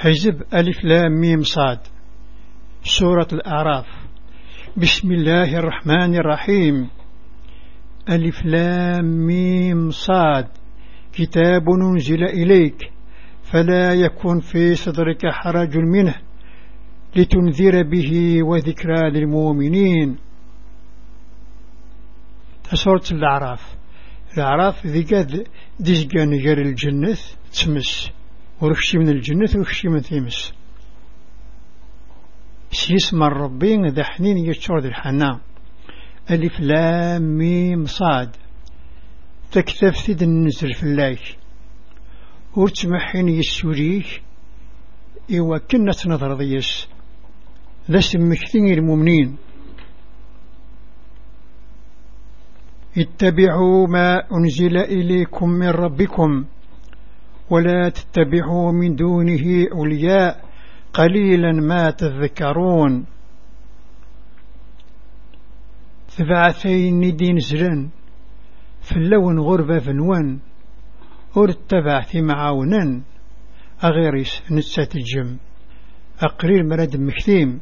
حزب ألف لام ميم صاد. سورة الأعراف. بسم الله الرحمن الرحيم. ألف لام ميم صاد. كتاب ننزل إليك. فلا يكن في صدرك حرج منه لتنذر به وذكرى للمؤمنين. سورة الأعراف الأعراف ذي قد ديزقان جار الجنة تمس ورخشي من الجنة ورخشي من تيمس سيسمى الربين ذا حنين يتشور ذي الحنان ألف لام ميم صاد. تكتف ثيد النزل في الله ورتمحين يسوريك إيوا كنا تنظر ضيس. ذا سمكتين المؤمنين. اتبعوا ما أنزل إليكم من ربكم. ولا تتبعوا من دونه أولياء قليلا ما تذكرون. ثبعثين دين زرن فاللون غربة فنوان ورتبعث معاونا. أغيرس نتسات الجم أقرير مرد مكتيم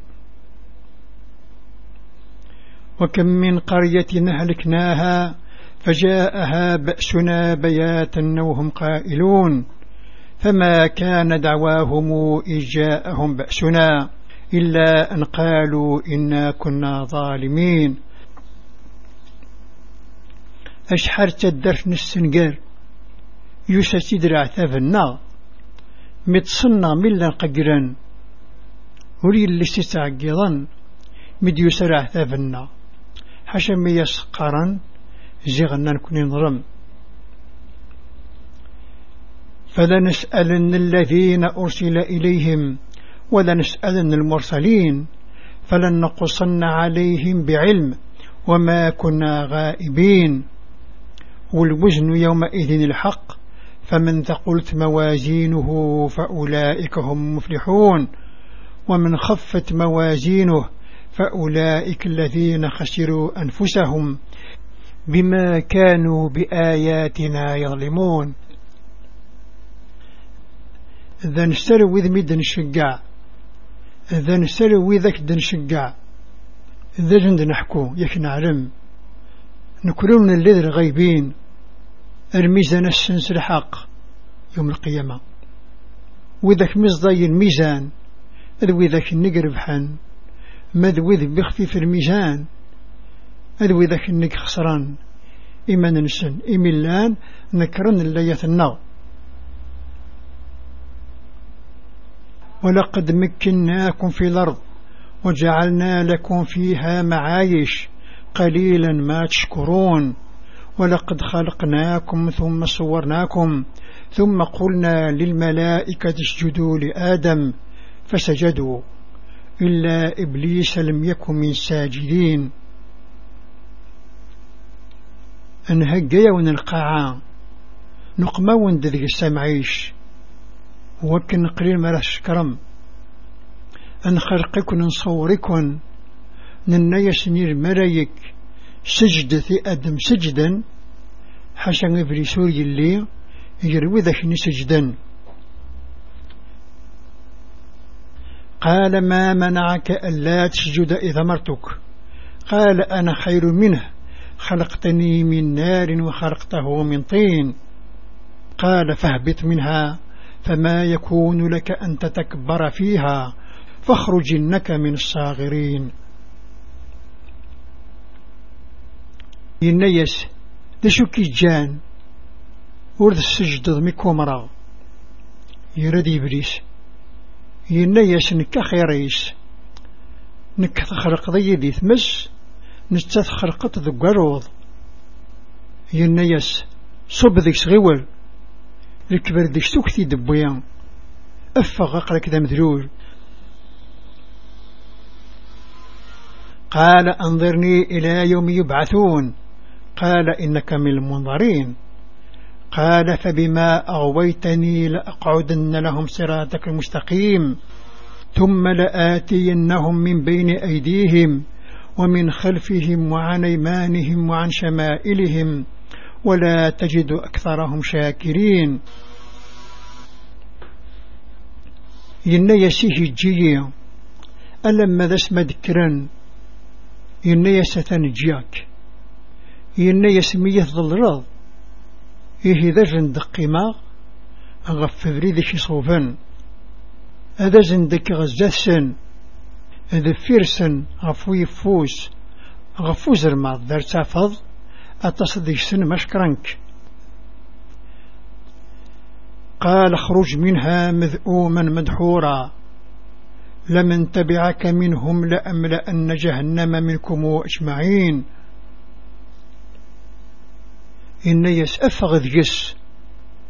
وكم من قرية أهلكناها فجاءها بأسنا بياتا وهم قائلون. فما كان دعواهم إذ جاءهم بأسنا إلا أن قالوا إنا كنا ظالمين. أشحر تدرف السنقر يوسى تدرع ثافنا متصنى ملا ققرا ولي اللي ستعقضا مد يسرع ثافنا حشم يسقرا زغنا نكون نظلم فلنسألن الذين أرسل إليهم ولنسألن المرسلين فلن نقصن عليهم بعلم وما كنا غائبين. والوزن يومئذ الحق فمن ثقلت موازينه فأولئك هم مفلحون. ومن خفت موازينه فأولئك الذين خسروا أنفسهم بما كانوا بآياتنا يظلمون. إذا نستلو إذ ميد نشقع إذا نستلو إذاك دنشقع إذا جند نحكو يك نعلم. نكرون الذي الغيبين الميزان السنس الحق يوم القيامة. وذاك مزضي الميزان ذو ذاك النقر بحن. مذوذ بخفيف الميزان. ذو ذاك النق خسران. إما ننسن إملان نكرن اللية النار ولقد مكناكم في الأرض وجعلنا لكم فيها معايش قليلا ما تشكرون ولقد خلقناكم ثم صورناكم ثم قلنا للملائكة اسجدوا لآدم فسجدوا إلا إبليس لم يكن من ساجدين. أنهجي ونلقاعا نقما وندذق السمعيش وكن قليل مرش كرم. أن خلقكن نصوركن ننيس نير ملايك سجد في أدم سجدا. حسن إبليسور اللي يروي ذاك سجدا قال ما منعك ألا تسجد إذا مرتك. قال أنا خير منه. خلقتني من نار وخلقته من طين. قال فاهبط منها. فما يكون لك أن تتكبر فيها فاخرج إنك من الصاغرين. ينيس دشوكي جان ورد السجد ضميكو مرا يرد إبليس ينيس نكا خيريس نكا تخلق ضي ذي ثمس نستخلقت ذو قروض ينيس صب ذيك صغيول. الكبر ديك سوكتي دبويا. أفغ أقلك ذا مذلول قال أنظرني إلى يوم يبعثون. قال إنك من المنظرين. قال فبما أغويتني لأقعدن لهم صراطك المستقيم. ثم لآتينهم من بين أيديهم ومن خلفهم وعن أيمانهم وعن شمائلهم. ولا تجد أكثرهم شاكرين. ينا يسيه الجيي ألما ذا اسم ذكرا. ينا يستان جياك ينا يسميه ظلرض إيه ذا جند قيمة غف بريد شي صوفا. هذا زندك غزاثسن هذا فيرسن غفوي فوس. غفوز الماض دار تافض أتصدق سن مشكرنك قال اخرج منها مذءوما مدحورا. لمن تبعك منهم لأملأن جهنم منكم أجمعين. إن يسأفغ ذيس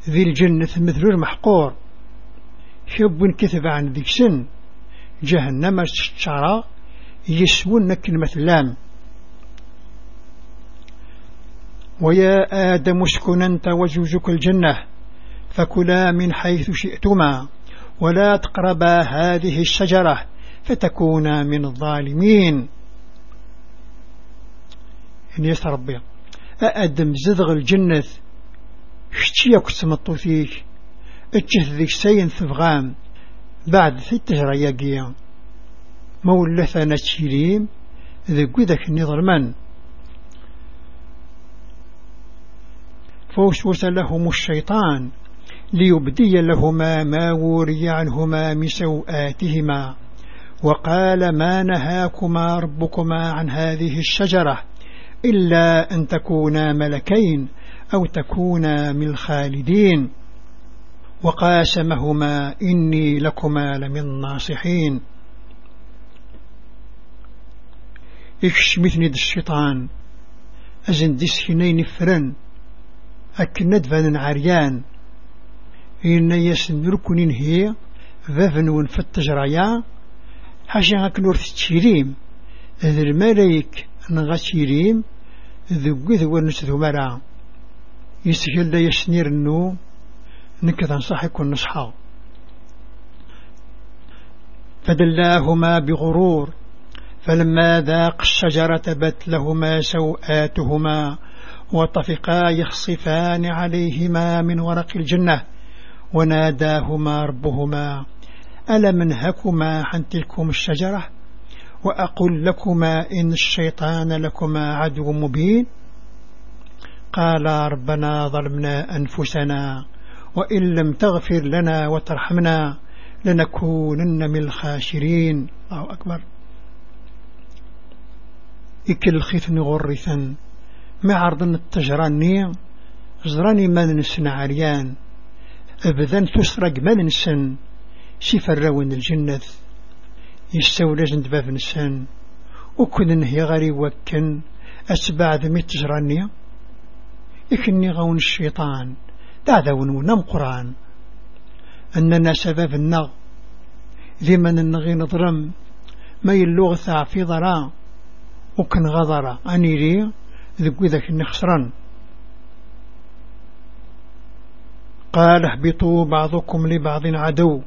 ذي الجنة مثل المحقور. شب كثب عن ذيك سن جهنم الشعراء يسمون كلمة لام. ويا آدم اسكن أنت وزوجك الجنة فكلا من حيث شئتما ولا تقربا هذه الشجرة فتكونا من الظالمين. إن يسربي أأدم زدغ الجنة شتيا كتمطو فيك اتجه ذيك سين ثفغام بعد في التجرى يقيا مولثة نتشيريم ذي ذاك النظرمان فوسوس لهم الشيطان ليبدي لهما ما وري عنهما من سوآتهما وقال ما نهاكما ربكما عن هذه الشجرة إلا أن تكونا ملكين أو تكونا من الخالدين وقاسمهما إني لكما لمن الناصحين. إكشمثني الشيطان؟ أزن ديسكنين فرن. أكند فان عريان. إن يسن ركن هي ذفن ونفتج ريا حاشا أكنور تشيريم. ذي الملايك نغتيريم ذو ذو ونسذو مرا. يسهل يسنير النو. نكذا نصحك ونصحى فدلاهما بغرور. فلما ذاق الشجرة بت لهما سوآتهما. وطفقا يخصفان عليهما من ورق الجنة وناداهما ربهما ألم انهكما عن تلكم الشجرة؟ وأقول لكما إن الشيطان لكما عدو مبين. قال ربنا ظلمنا أنفسنا وإن لم تغفر لنا وترحمنا لنكونن من الخاسرين. الله أكبر. إكل خيثن غرثا. ما عرضن التجراني زراني ما نسن عريان. أبدا تسرق ما نسن سفرون الجنة. يستولى جند باب نسان وكن نهي غري وكن أتبع ذمي التجراني. إكني غون الشيطان دعذون ونم قرآن. أننا سبب النغ ذمن النغي نظرم ما يلوغ في ضرا وكن غضر أني لي. ذكو ذاك النخسران قال اهبطوا بعضكم لبعض عدو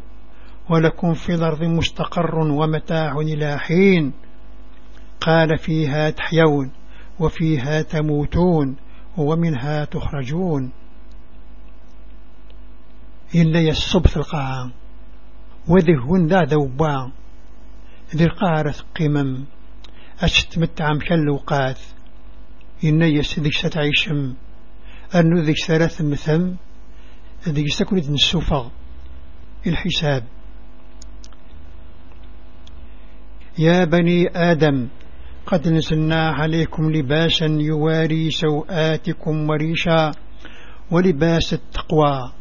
ولكم في الأرض مستقر ومتاع إلى حين. قال فيها تحيون وفيها تموتون ومنها تخرجون. إلا يصب في القاع وذهون ذا ذوبا ذي القارة قمم أشتمتع مشلوقات إن يسدك ستعيشم. أنو ذيك ثلاث مثم. ذيك ستكون السوفغ الحساب. يا بني آدم قد نزلنا عليكم لباسا يواري سوآتكم وريشا ولباس التقوى.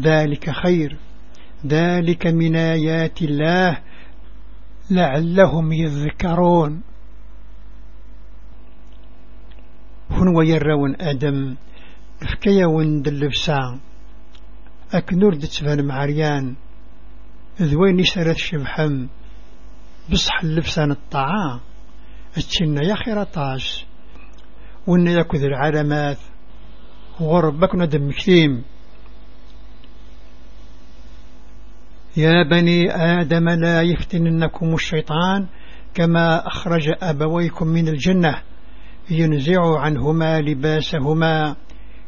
ذلك خير. ذلك من آيات الله لعلهم يذكرون. هن ويرون آدم فكيا وند اللبسا أكنور دتفان معريان ذوين سرت شبحم بصح اللبسان الطعام اتشنا يا خير طاش وإن يكذ العلامات غربك ندم كثيم. يا بني آدم لا يفتننكم الشيطان كما أخرج أبويكم من الجنة. ينزع عنهما لباسهما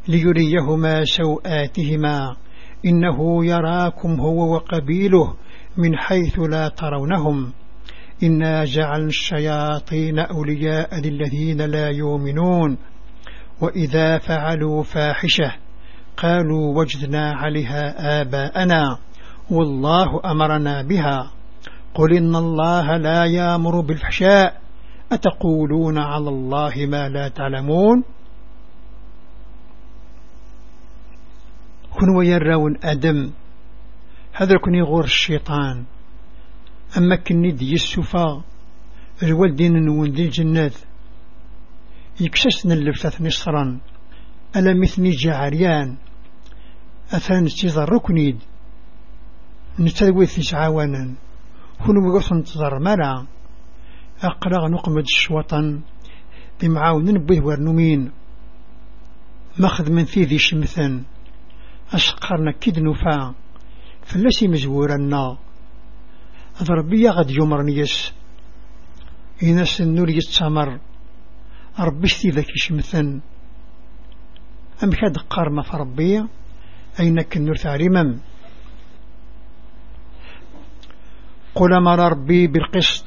ليريهما سوآتهما. إنه يراكم هو وقبيله من حيث لا ترونهم. إنا جعل الشياطين أولياء للذين لا يؤمنون. وإذا فعلوا فاحشة قالوا وجدنا عليها آباءنا. والله أمرنا بها. قل إن الله لا يأمر بالفحشاء. أتقولون على الله ما لا تعلمون؟ كن ويرون أدم هذا كن يغور الشيطان. أما كني دي السفا الوالدين نون دي الجنات. يكسسنا اللفتة نصرا ألا مثني جعريان. أثان استيضر ركنيد نتلوي عوانا كل وقف انتظر مرا أقرأ نقمد الشوطن بمعاون نبيه ورنمين ماخذ من ذي شمثا أشقرنا كد نفا فلسي مزورنا ربي غد يمرني يس. إناس النور يتسامر. ربي ذاك شمثا أم كاد قارمة فربي. أينك النور تعلمم قل مر ربي بالقسط.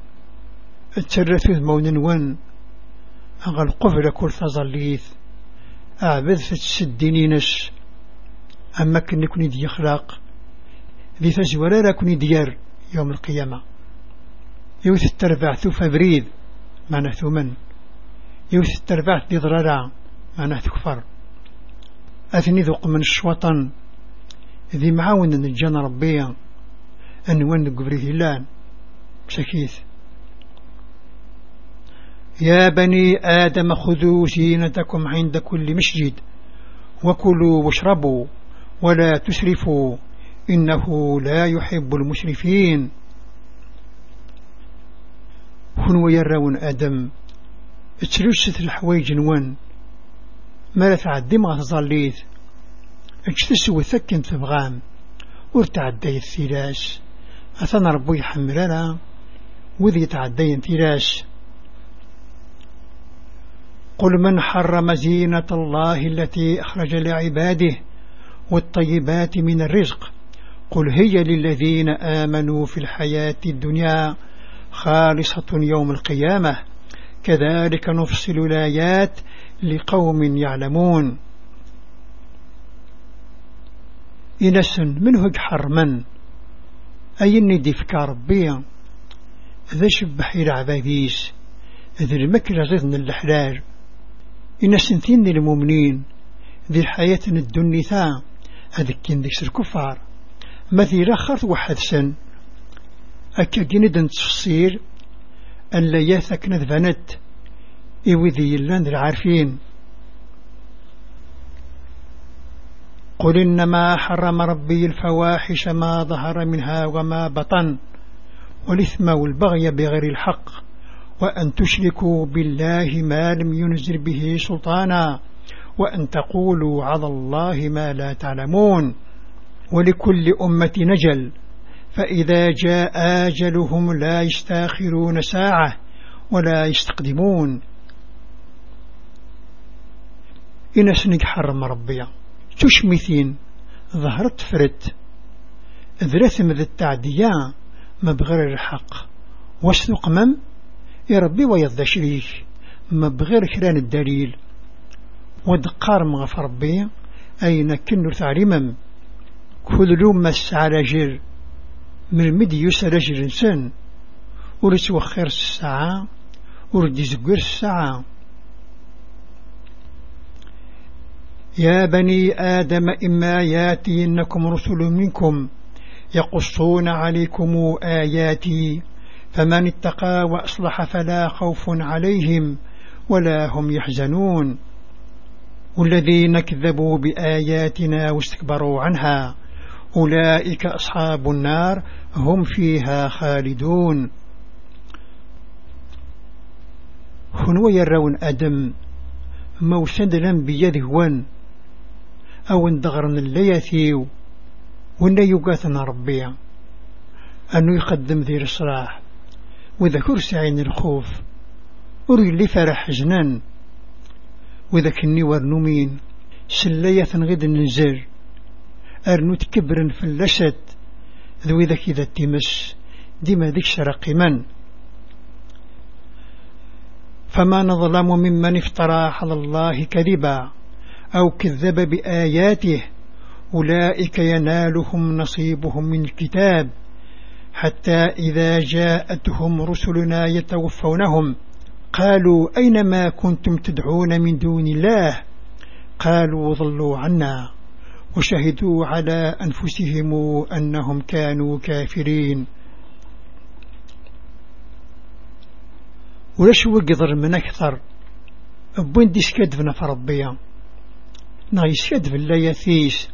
الترث مون ون أغل قفل كل تظليث أعبذ في السدينينس أما كن يكون دي يخلق ذي لا كن ديار يوم القيامة. يوث التربع ثوف بريد معنى ثمن يوث التربع ذي ضرارا. معنى تكفر أثني ذوق من الشوطن. ذي معاون الجن ربيا. أنوان قبره لأن. بسكيث يا بني آدم خذوا زينتكم عند كل مسجد وكلوا واشربوا ولا تسرفوا إنه لا يحب المسرفين. هنو يرون آدم. اتلوست الحوايج نوان ما لا تعدي ما تظليت اجتسو ثكن تبغام ورتعدي الثلاث أثنى ربو يحملنا وذي تعدي انتلاش قل من حرم زينة الله التي أخرج لعباده والطيبات من الرزق؟ قل هي للذين آمنوا في الحياة الدنيا خالصة يوم القيامة. كذلك نفصل الآيات لقوم يعلمون. إنس منه حرما؟ أي الندي فكا ربي؟ ذا شبح عباديس ذي المكرة زيدن الحلال. إن سنتين المؤمنين ذي الحياة الدنيا هذيك كين ديكس الكفار مثي رخرت واحد سن. أكا جندن تفصيل أن لا ياثك نذبنت إوذي اللان العارفين. قل إنما حرم ربي الفواحش ما ظهر منها وما بطن. والإثم والبغي بغير الحق. وأن تشركوا بالله ما لم ينزل به سلطانا وأن تقولوا على الله ما لا تعلمون. ولكل أمة نجل فإذا جاء آجلهم لا يستأخرون ساعة ولا يستقدمون. إن سنك حرم ربيا تشمثين ظهرت فرت. ذرثم ذا التعدية ما بغير الحق. واسلق مم؟ يربي ويضى شريك ما بغير كران الدليل. ودقار مغف ربي. أين كنو تعلمم كل مس على جر من المدي يسر جر إنسان. ورس وخير الساعة. ورد زقر الساعة. يا بني آدم إما ياتينكم رسل منكم يقصون عليكم آياتي. فمن اتقى وأصلح فلا خوف عليهم ولا هم، والذين كذبوا بآياتنا واستكبروا عنها أولئك أصحاب النار هم فيها خالدون. هنو يرون أدم موسد لم بيده وان أو اندغرن الليثيو وان يقاتنا ربيع أنه يقدم ذي الصلاح وإذا كرسي عين الخوف أري اللي فرح جنان. وإذا كني ورنومين سلية غد ننزل أرنو تكبرن في اللسد ذو إذا كذا تمس ديما ذيك شرق من فما نظلم ممن افترى على الله كذبا أو كذب بآياته أولئك ينالهم نصيبهم من الكتاب. حتى إذا جاءتهم رسلنا يتوفونهم. قالوا أينما كنتم تدعون من دون الله؟ قالوا ضلوا عنا وشهدوا على أنفسهم أنهم كانوا كافرين. ولاش وقدر من أكثر؟ أبوين ديس كدفنا فربيا نايس كدف لا يثيس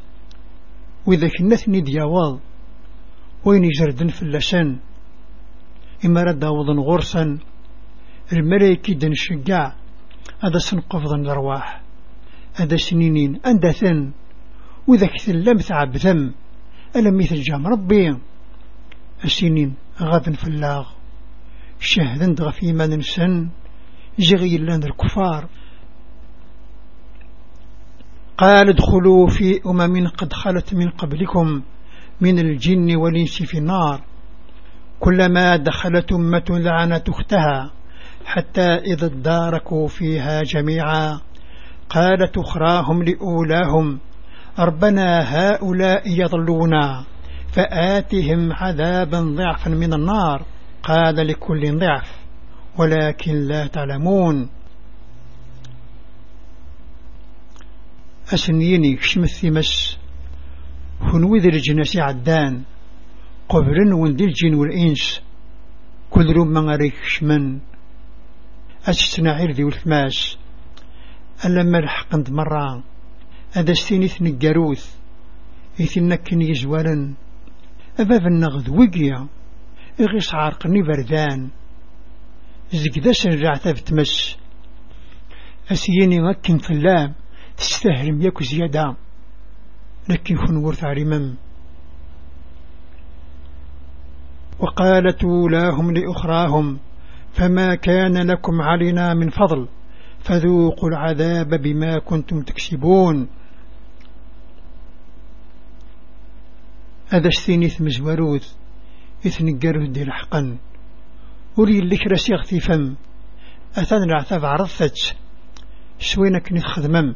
وإذا كنا ثني دياواض وين يجردن في اللسان إما رد وضن غرسا الملايكي دن شقع هذا سنقفض الأرواح هذا سنينين أندثن وإذا كثلم تعب ذم ألم مثل جام ربي. السنين غادا في اللاغ شهدا دغفي ما ننسن جغي لنا الكفار. قال ادخلوا في أمم قد خلت من قبلكم. من الجن والإنس في النار. كلما دخلت أمة لعنت أختها حتى إذا اداركوا فيها جميعا. قالت أخراهم لأولاهم ربنا هؤلاء يضلونا فآتهم عذابا ضعفا من النار. قال لكل ضعف ولكن لا تعلمون. أسنيني كشم الثمس هنوذ الجنس عدان قبرن وندي الجن والإنس كل من غريك شمن. أستنعير ذي والثماس ألما الحقند مرة. هذا استينيث نقاروث إثنكن يزوالا أباب النغذ وقيا إغيس عارقني بردان. زقدا سنرع تمس أسيني مكن فلام تستهرم يكو زيادة. لكن كن ورث عرمم وقالت أولاهم لأخراهم فما كان لكم علينا من فضل فذوقوا العذاب بما كنتم تكسبون. هذا الثينيث مزوروث إثن قروه دي لحقا. وري اللي راسي يغتي فم أثان العثاف عرضت سوينك نخدمم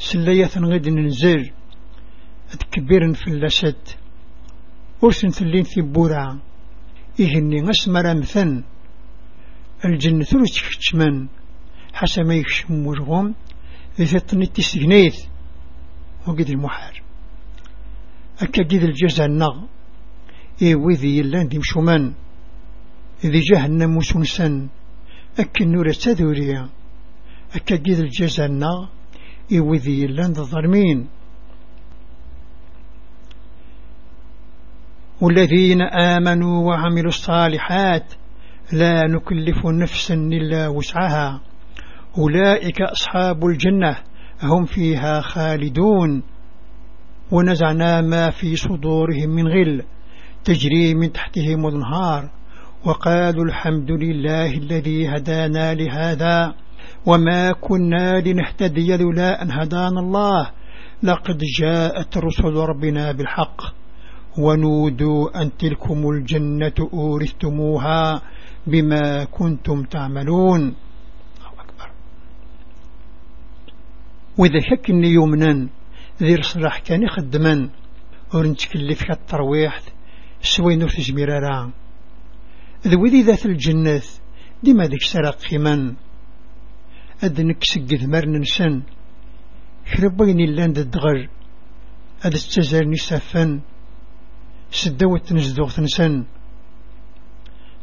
سلية غد ننزل. أتكبر في اللسد ورسن ثلين ثبورا إهني غسمر مثن. الجنة ثلث كتشمن. حسب يكشم وجغم ذي تسجنيث وقد المحار أكا قد الجزء النغ. إيوذي يلان دي مشومان إذي جهنم وسنسن. أكا النور تذوريا أكا الجزء النغ. إيوذي يلان الظالمين. والذين آمنوا وعملوا الصالحات لا نكلف نفسا إلا وسعها. أولئك أصحاب الجنة هم فيها خالدون. ونزعنا ما في صدورهم من غل تجري من تحتهم النهار وقالوا الحمد لله الذي هدانا لهذا. وما كنا لنهتدي لولا أن هدانا الله. لقد جاءت رسل ربنا بالحق. ونودوا أن تلكم الجنة أورثتموها بما كنتم تعملون. وإذا شك يمنا ذي صلاح كان يخدما ورنتكلف كالترويح سوي نور تجمير راه ذوي ذات الجنة ديما ديك سرق خيمان أدنك سقذ مرن نسن كربين اللان الدغر أد استزارني سافن سدوت نزدوغ نسن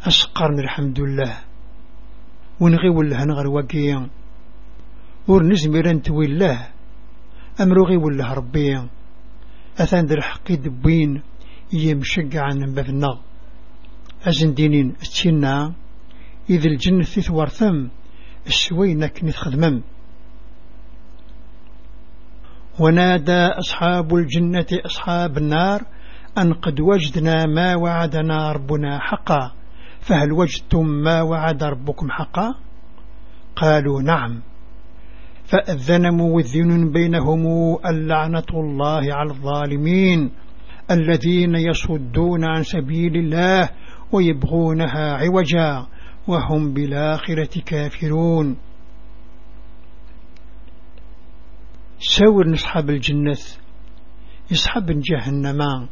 أسقرن الحمد لله. ونغي ولا هنغر وقيا ور انت الله. أمروغي ولا ربي أثان در حقي دبين يمشق عن بابنا أزن دينين أتشينا. إذ الجنة ثوار ثم السوينة كنت خدمم ونادى أصحاب الجنة أصحاب النار أن قد وجدنا ما وعدنا ربنا حقا فهل وجدتم ما وعد ربكم حقا؟ قالوا نعم. فأذن موذن بينهم اللعنة الله على الظالمين الذين يصدون عن سبيل الله ويبغونها عوجا. وهم بالآخرة كافرون. ساور نصحاب الجنة يصحب جهنم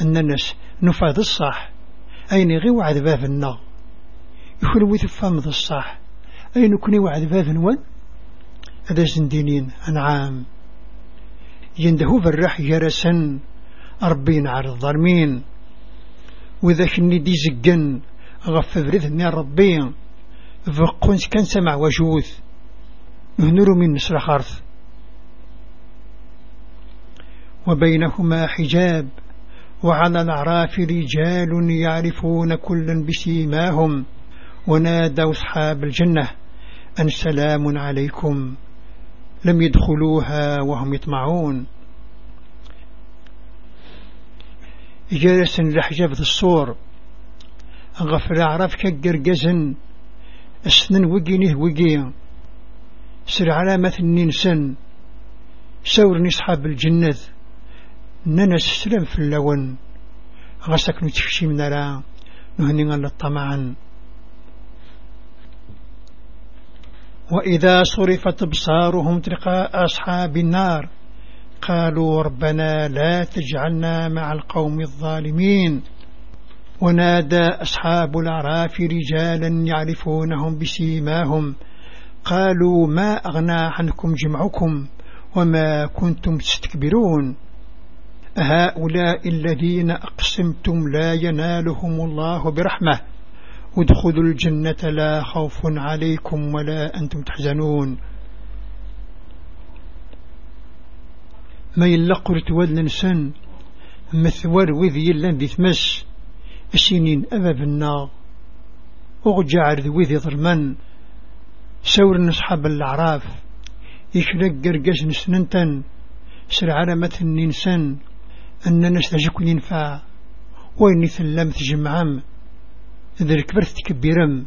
الناس نفاذ الصح أين غي وعد باب النا يخلوي ثفام الصح أين كني وعد باب نوان هذا زندينين أنعام. يندهو بالرح يرسن أربين على الظالمين وإذا كني دي زقن غف بريثني ربي. فقونس كان سمع وجوث. نهنر من نسر خارث وبينهما حجاب. وعلى الأعراف رجال يعرفون كلا بسيماهم. ونادوا أصحاب الجنة أن سلام عليكم. لم يدخلوها وهم يطمعون. جالس لحجاب الصور. غفر عرف كقرقزن السنن وقينه وقيا. سر علامة الننسن سور نصحاب الجنة. ننس سلم في اللون. غسك نتفشي من لا نهني على الطمعا وإذا صرفت بصارهم تلقاء أصحاب النار قالوا ربنا لا تجعلنا مع القوم الظالمين. ونادى أصحاب الأعراف رجالا يعرفونهم بسيماهم. قالوا ما أغنى عنكم جمعكم وما كنتم تستكبرون? هؤلاء الذين أقسمتم لا ينالهم الله برحمة. ادخلوا الجنة لا خوف عليكم ولا أنتم تحزنون. ما يلقر تولن سن مثور وذي لن ثمس السنين أباب النار. وغجع وذي ظلمن سور أصحاب الأعراف. يشلق قرقش نسننتن. سر علامة النسان أن نستجك ينفع. وين ثلم تجمعم. إذا الكبرت تكبيرم.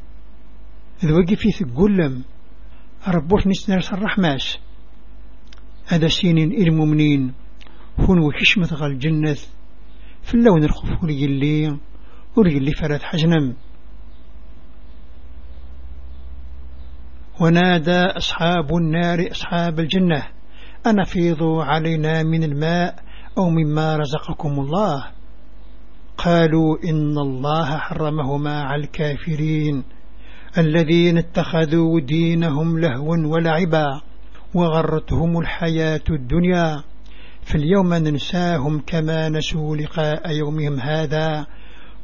إذا وقف يثقلم ربوش نسنر الرحماش هذا سينين المؤمنين هون وحشمة غال الجنة في اللون الخفور اللي وري اللي فرات حجنم. ونادى أصحاب النار أصحاب الجنة أنا فيضوا علينا من الماء أو مما رزقكم الله. قالوا إن الله حرمهما على الكافرين الذين اتخذوا دينهم لهوا ولعبا وغرتهم الحياة الدنيا فاليوم ننساهم كما نسوا لقاء يومهم هذا.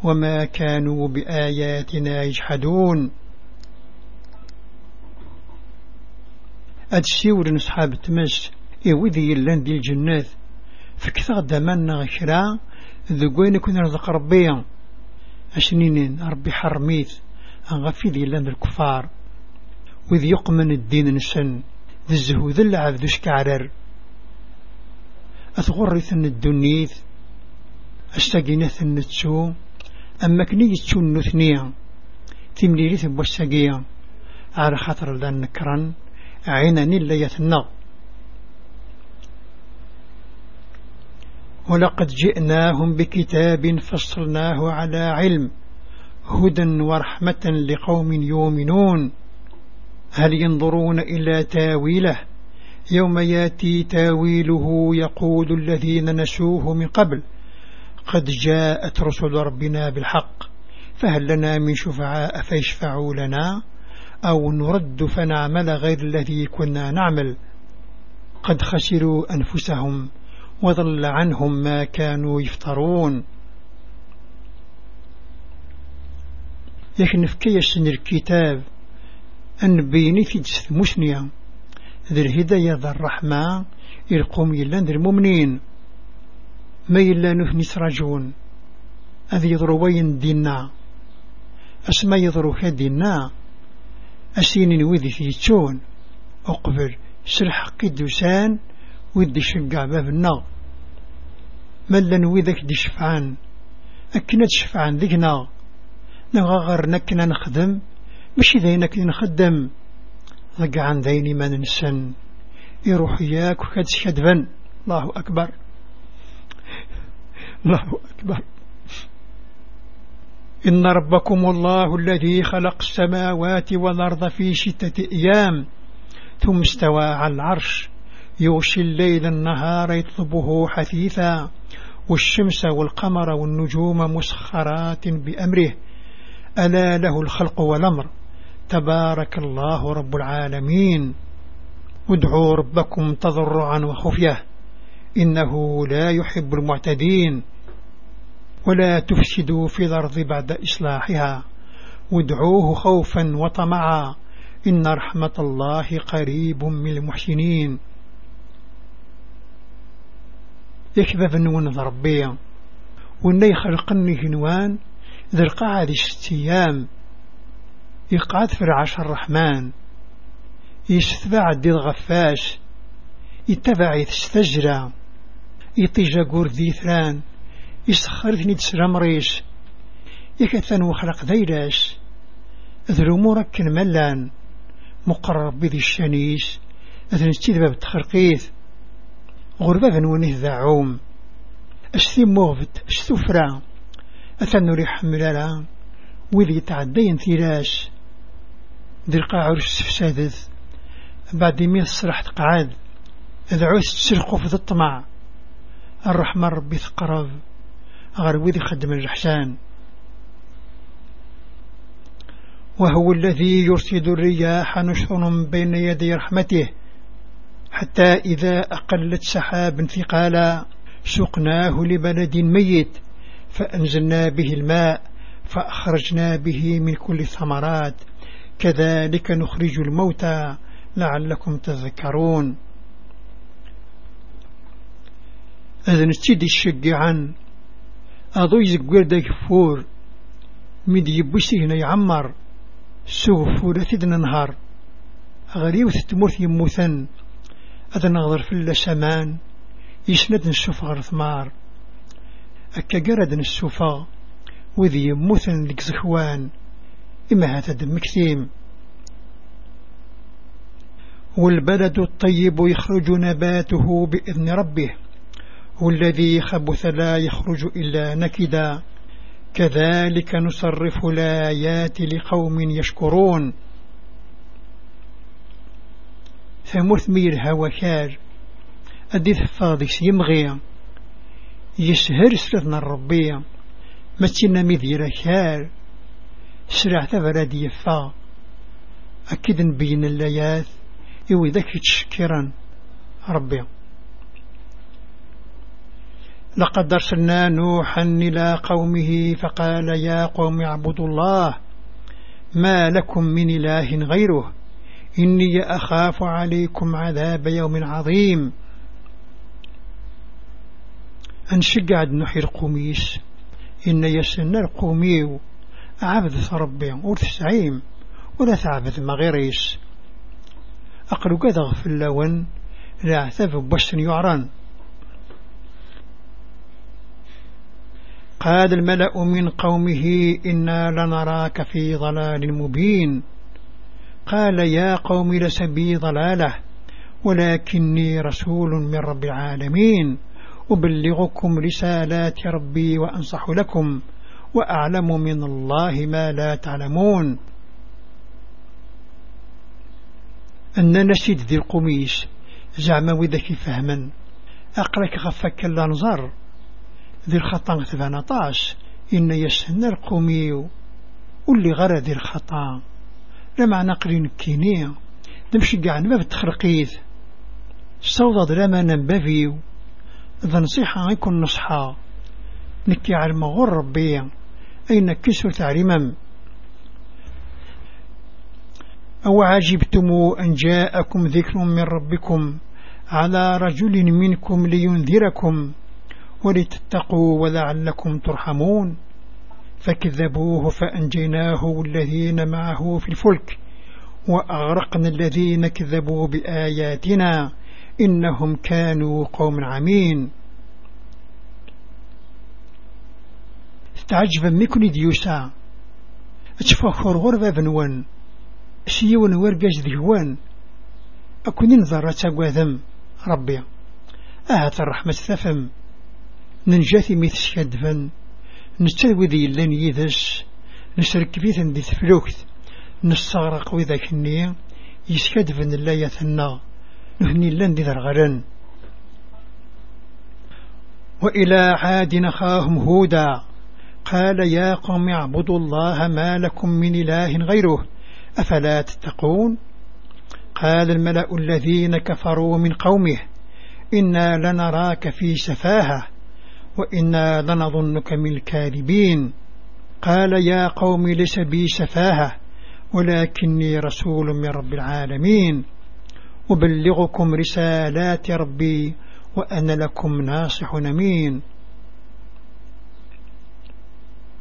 وما كانوا بآياتنا يجحدون. أتسيور نصحاب تمس إيوذي اللان دي الجنات. فكثر دمنا غشرا ذقوين كنا رزق ربيا أشنين ربي حرميت. أغفي ذي اللان الكفار. وذ يقمن الدين نسن ذي الزهود اللعب ذو شكعرر أتغرث الدنيث. أستقينث النتسو أما كني يتشون نثنيا تمليلي ثم والسقيا على خاطر لأن نكرا عينا نلا يتنغ ولقد جئناهم بكتاب فصلناه على علم هدى ورحمة لقوم يؤمنون. هل ينظرون إلى تاويله؟ يوم يأتي تاويله يقول الذين نسوه من قبل قد جاءت رسل ربنا بالحق فهل لنا من شفعاء فيشفعوا لنا؟ أو نرد فنعمل غير الذي كنا نعمل؟ قد خسروا أنفسهم وضل عنهم ما كانوا يفترون. لكن في كيسن الكتاب أن بيني في جسد مسنية ذي الهداية ذا الرحمة يلقوم يلان ذي المؤمنين. ما يلا نثني سراجون أذي يضروين دينا. أسما يضرو دينا. أسيني وذي في تون أقبل سلح قدوسان ودي شقع باب النار ملا وذاك دي شفعان أكنا تشفعان ذيكنا نغغر نكنا نخدم. مش ذينك نخدم. ضق عن ذيني ما ننسن. يروح إياك وكاد الله أكبر. الله أكبر. إن ربكم الله الذي خلق السماوات والأرض في ستة أيام ثم استوى على العرش. يغشي الليل النهار يطلبه حثيثا والشمس والقمر والنجوم مسخرات بأمره. ألا له الخلق والأمر. تبارك الله رب العالمين. ادعوا ربكم تضرعا وخفية. إنه لا يحب المعتدين. ولا تفسدوا في الأرض بعد إصلاحها. وادعوه خوفا وطمعا. إن رحمة الله قريب من المحسنين. يكذب نون ربيا وإن يخلقني هنوان ذي القعد ستيام يقعد في العشر الرحمن. يستبع الدين غفاش يتبع يتستجرى يطيجا قور ذي ثران. يسخر ثني تسلام ريش يكثن وخلق ذيلاش. ذرو مركن ملان. مقرب بذي الشنيش. أذن استيذبا بالتخرقيث غربة ونيه ذاعوم أشثي موغفت أشثفرا أثن ريح ملالا. وذي تعدين ثيلاش. ذي القاعر السفسادث بعد مية صرح تقعد إذا عوست تسرقوا في الطمع. الرحمن ربي ثقرب غير وذي خدم الرحسان. وهو الذي يرسد الرياح نشر بين يدي رحمته حتى إذا أقلت سحاب ثقالا سقناه لبلد ميت فأنزلنا به الماء فأخرجنا به من كل الثمرات. كذلك نخرج الموتى لعلكم تذكرون. أذن السيد الشجعان أضو يزقر دا كفور ميد يبوسي هنا يعمر سوفورة تدنا نهار. غريو تتموت يموثن أذا نغضر في اللسمان يسند نشوف غير ثمار. أكا قرد نسوفا وذي يموثن لك زخوان إما هذا دم كثيم والبلد الطيب يخرج نباته بإذن ربه. والذي خبث لا يخرج إلا نكدا. كذلك نصرف الآيات لقوم يشكرون. ثمرث مير هوكار أديث فاضيس يمغي يسهر سلطنا الربية متنا مذير كار. سرع تفرد يفا. أكيد نبين الليات إوي ذاك تشكرا ربي. لقد أرسلنا نوحا إلى قومه فقال يا قوم اعبدوا الله ما لكم من إله غيره إني أخاف عليكم عذاب يوم عظيم. أنشق عد نحي القميس إن يسن القومي عبد ربي ورث ولا تعبد مغيريس. أقل قد في اللون لا اعتف بش يعران. قال الملأ من قومه إنا لنراك في ضلال مبين. قال يا قوم لسبي ضلالة ولكني رسول من رب العالمين. أبلغكم رسالات ربي وأنصح لكم وأعلم من الله ما لا تعلمون. أن نسيد ذي القميس زعما وذاك فهما. أقرك غفك اللانزر ذي الخطا ثبان طاش إن يسهن القومي واللي غرى ذي الخطا لما نقري نكيني. نمشي قاع ما بتخرقيث. صوض لما ننبفيو. ذا نصيحة يكون نصحى نكي على المغور ربي. أين كسر تعليما أو عجبتم أن جاءكم ذكر من ربكم على رجل منكم لينذركم؟ ولتتقوا ولعلكم ترحمون. فكذبوه فأنجيناه والذين معه في الفلك وأغرقنا الذين كذبوا بآياتنا إنهم كانوا قوم عمين. استعجب ميكوني ديوسا اتفخر غربة بنوان سيون ورقاج ذيوان أكون نظر تقوذم ربي أهات الرحمة ثفم ننجاثي ميث شدفن نستوي ذي اللين يذس نسرك فيث دي تفلوكت. نستغرق وذاك النية يسكدفن الله يثنى. نهني اللين دي ذرغرن. وإلى عاد نخاهم هودا. قال يا قوم اعبدوا الله ما لكم من إله غيره. أفلا تتقون؟ قال الملأ الذين كفروا من قومه. إنا لنراك في سفاهة وإنا لنظنك من الكاذبين. قال يا قوم ليس بي سفاهة ولكني رسول من رب العالمين. أبلغكم رسالات ربي وأنا لكم ناصح أمين.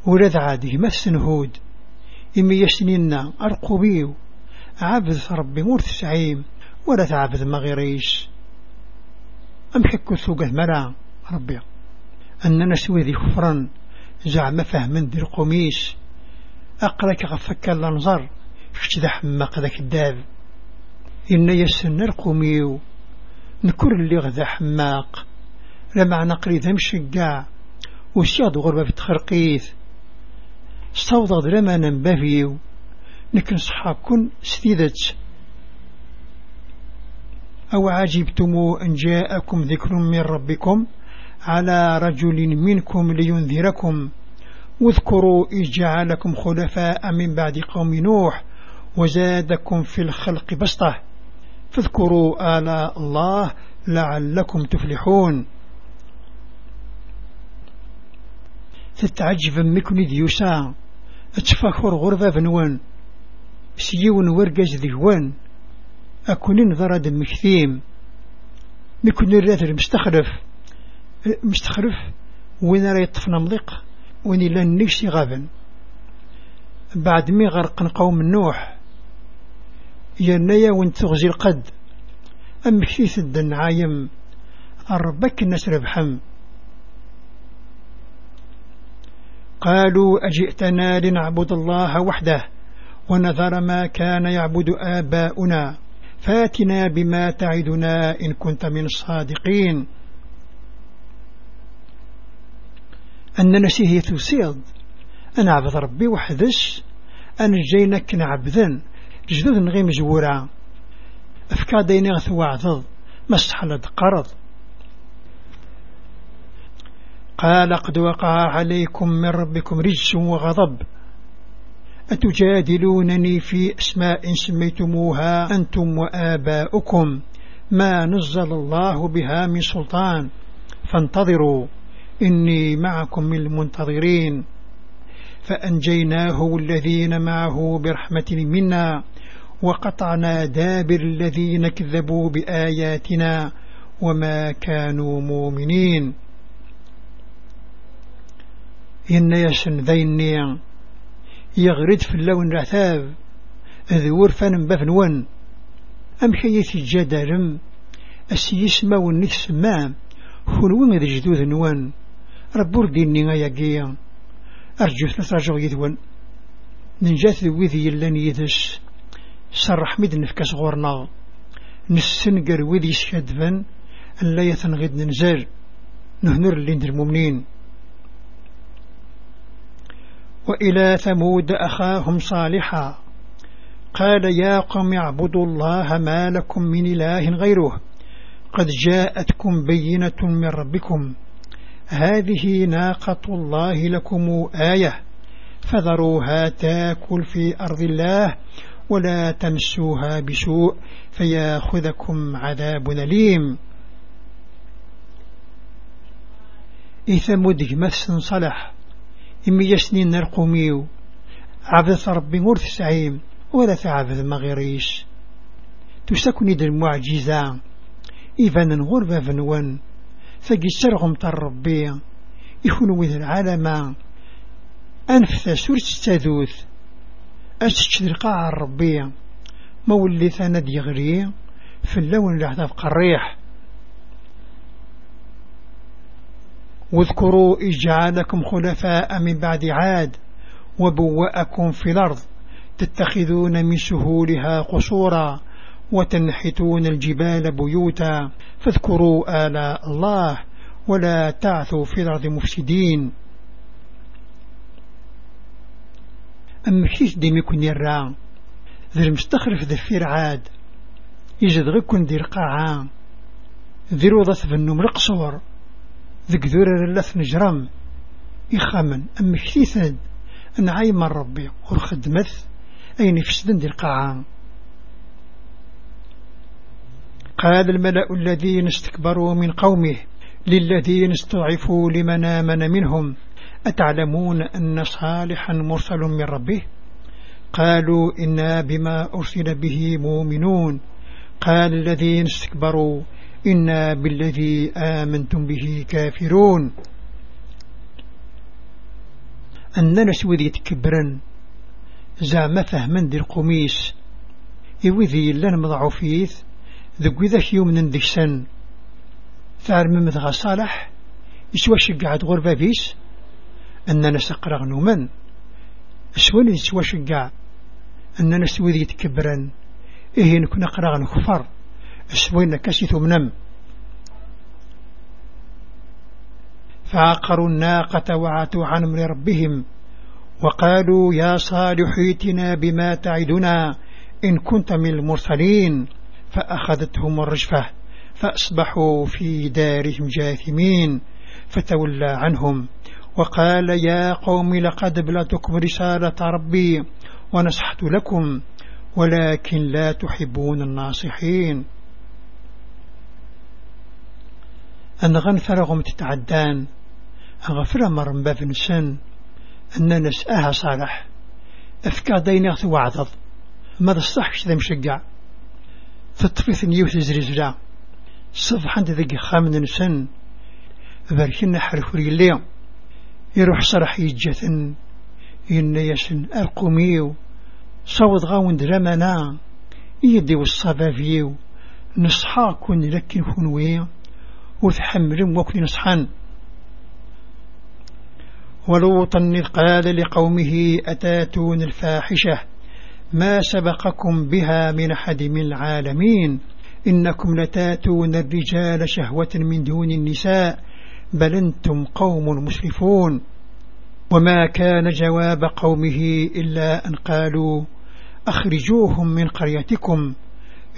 ولد عاده مثل هود. إمي يسننا أرقبيو عبد ربي مرث سعيم ولا تعبد مغيريش أم حكو ثوقه مرا ربي؟ أننا سوي ذي خفرا زعم فهم ذي القميس أقرك غفك اللنظر ذا حماق ذاك الداب. إن يسن القميو. نكر اللي غذا حماق. لما نقري ذا مشقع وسياد غربة في تخرقيث. استوضى لما ننبفيو. لكن صحاكن ستيدت أو عجبتم أن جاءكم ذكر من ربكم. على رجل منكم لينذركم. واذكروا إذ جعلكم خلفاء من بعد قوم نوح وزادكم في الخلق بسطة. فاذكروا آلاء الله لعلكم تفلحون. تتعجب مكن ديوسا اتفاكر غرفة بنوان سيون ورقز ذيوان أكون نظر دم كثيم مكن الراتر مستخرف وين راه يطفنا مضيق وين إلا نكسي غابا بعد مي غرق قوم نوح. ينايا وين تغزي القد. أم كثيث الدن عايم الربك الناس ربحم قالوا أجئتنا لنعبد الله وحده ونذر ما كان يعبد آباؤنا. فاتنا بما تعدنا إن كنت من الصادقين. أن نسيه تسيض أنا عبد ربي وحدش أنا جينك نعبذن جدود نغيم زورا أفكا ديني غثو عضض مسحلة قرض قال قد وقع عليكم من ربكم رجس وغضب. أتجادلونني في أسماء سميتموها أنتم وآباؤكم. ما نزل الله بها من سلطان. فانتظروا. إني معكم من المنتظرين فأنجيناه والذين معه برحمة منا وقطعنا دابر الذين كذبوا بآياتنا وما كانوا مؤمنين. إن يسن ذيني يغرد في اللون العثاب ذور فن بفنون. أم حيث الجدرم أسيسما والنسمام خلوين ذي جدود نوان ربور ديني غياقيا أرجو ثلاث رجو يذون ننجات وذي يلان يدس سرح مد نفكس غورنا نسنقر وذي شادفن أن لا يتنغد ننزل نهنر اللي المؤمنين وإلى ثمود أخاهم صالحا. قال يا قوم اعبدوا الله ما لكم من إله غيره. قد جاءتكم بينة من ربكم. هذه ناقة الله لكم آية. فذروها تاكل في أرض الله ولا تمسوها بسوء فياخذكم عذاب أليم. إثمود جمس صلح. إمي يسنين نرقميو عبد ربي مرث سعيم. ولا تعبد مغيريش تسكني دل المعجزة إذن غربة فنوان فقي سرغم تربي يكون وذ العالم. أنفث سورة التذوث أسجد القاع الربية مولي ثاند يغري في اللون اللي احتفق الريح واذكروا إجعالكم خلفاء من بعد عاد. وبوأكم في الأرض. تتخذون من سهولها قصورا. وتنحتون الجبال بيوتا فاذكروا آلاء الله ولا تعثوا في الأرض مفسدين. أما كيش ديم يكون يرى ذي المستخرف ذي الفرعاد يجد غيكون دير قاعة ذي روضة بنوم رقصور ذي قذور اللث نجرم. يخامن أما كثيثا أن عايم ربي ورخدمث أين فسدن دير قاعة قال الملأ الذين استكبروا من قومه للذين استضعفوا لمن آمن منهم أتعلمون أن صالحا مرسل من ربه؟ قالوا إنا بما أرسل به مؤمنون. قال الذين استكبروا إنا بالذي آمنتم به كافرون. أننا سوذي تكبرا زعم فهما دي القميس يوذي لنا مضعوفيث ذو ذاك يوم ندكسن فعلم مدغى صالح يسوى شقعت غربة بيس أننا سقرغ نومن أسواني يسوى شقع أننا سوذي تكبرا إيه نكون قرغ نكفر أسوين كسيث منم فعقروا الناقة وعاتوا عن أمر ربهم وقالوا يا صالح ائتنا بما تعدنا إن كنت من المرسلين فأخذتهم الرجفة فأصبحوا في دارهم جاثمين فتولى عنهم وقال يا قوم لقد بلتكم رسالة ربي ونصحت لكم ولكن لا تحبون الناصحين. أن غنفرغم تتعدان أغفر مرم باب سن أن نسأها صالح أفكا دينيغ وعضض ماذا الصحش ذا مشقع تطفيث نيوث زرزلا صفحا ذي خامن سن باركنا حرف ريلي يروح صرح يجثن إن يسن القميو صوت غاون درمنا يدي والصبابيو. نصحا كون لكن كنوي وتحمل وكن نصحان. ولوطا قال لقومه أتاتون الفاحشة. ما سبقكم بها من أحد من العالمين. إنكم لتاتون الرجال شهوة من دون النساء بل أنتم قوم مسرفون. وما كان جواب قومه إلا أن قالوا أخرجوهم من قريتكم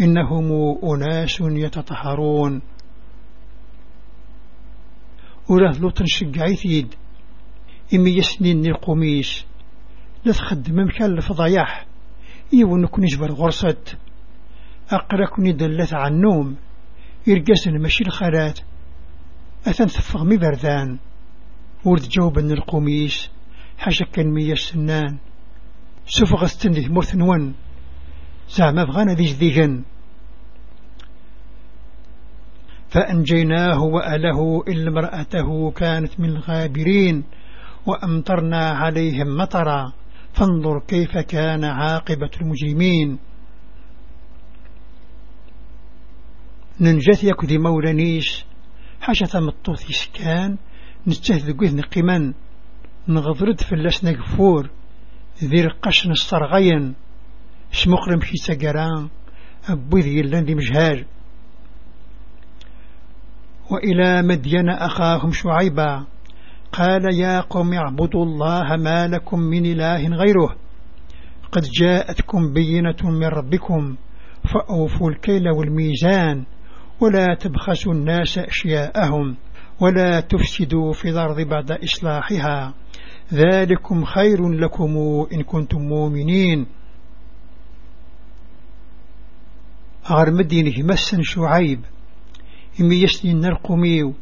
إنهم أناس يتطهرون. وله لطن شقعيثيد إمي يسنين القميش لا تخدم مكلف ضياح إيو نكون نجبر غرصت أقرأكني دلت عن النوم يرقسن مشي الخرات أثن ثفغ مي بردان. ورد جوبا القميش حاجة كان مية السنان سفغ استندي مرثنون زعما بغانا ذي جديجن فأنجيناه وأله إلا امرأته كانت من الغابرين وأمطرنا عليهم مطرا. فانظر كيف كان عاقبة المجرمين. ننجث يكذي مولانيش حاجة مطوث إسكان نتهذ قذ نقيمان نغضرد فلاس نقفور ذي رقاش نسترغين شمقرم في سقران. أبوذ يلان ذي مجهار وإلى مدين أخاهم شعيبا. قال يا قوم اعبدوا الله ما لكم من إله غيره. قد جاءتكم بينة من ربكم فأوفوا الكيل والميزان ولا تبخسوا الناس أشياءهم ولا تفسدوا في الأرض بعد إصلاحها. ذلكم خير لكم إن كنتم مؤمنين. غير مدينه مسن شعيب. إمي يسني نرقميو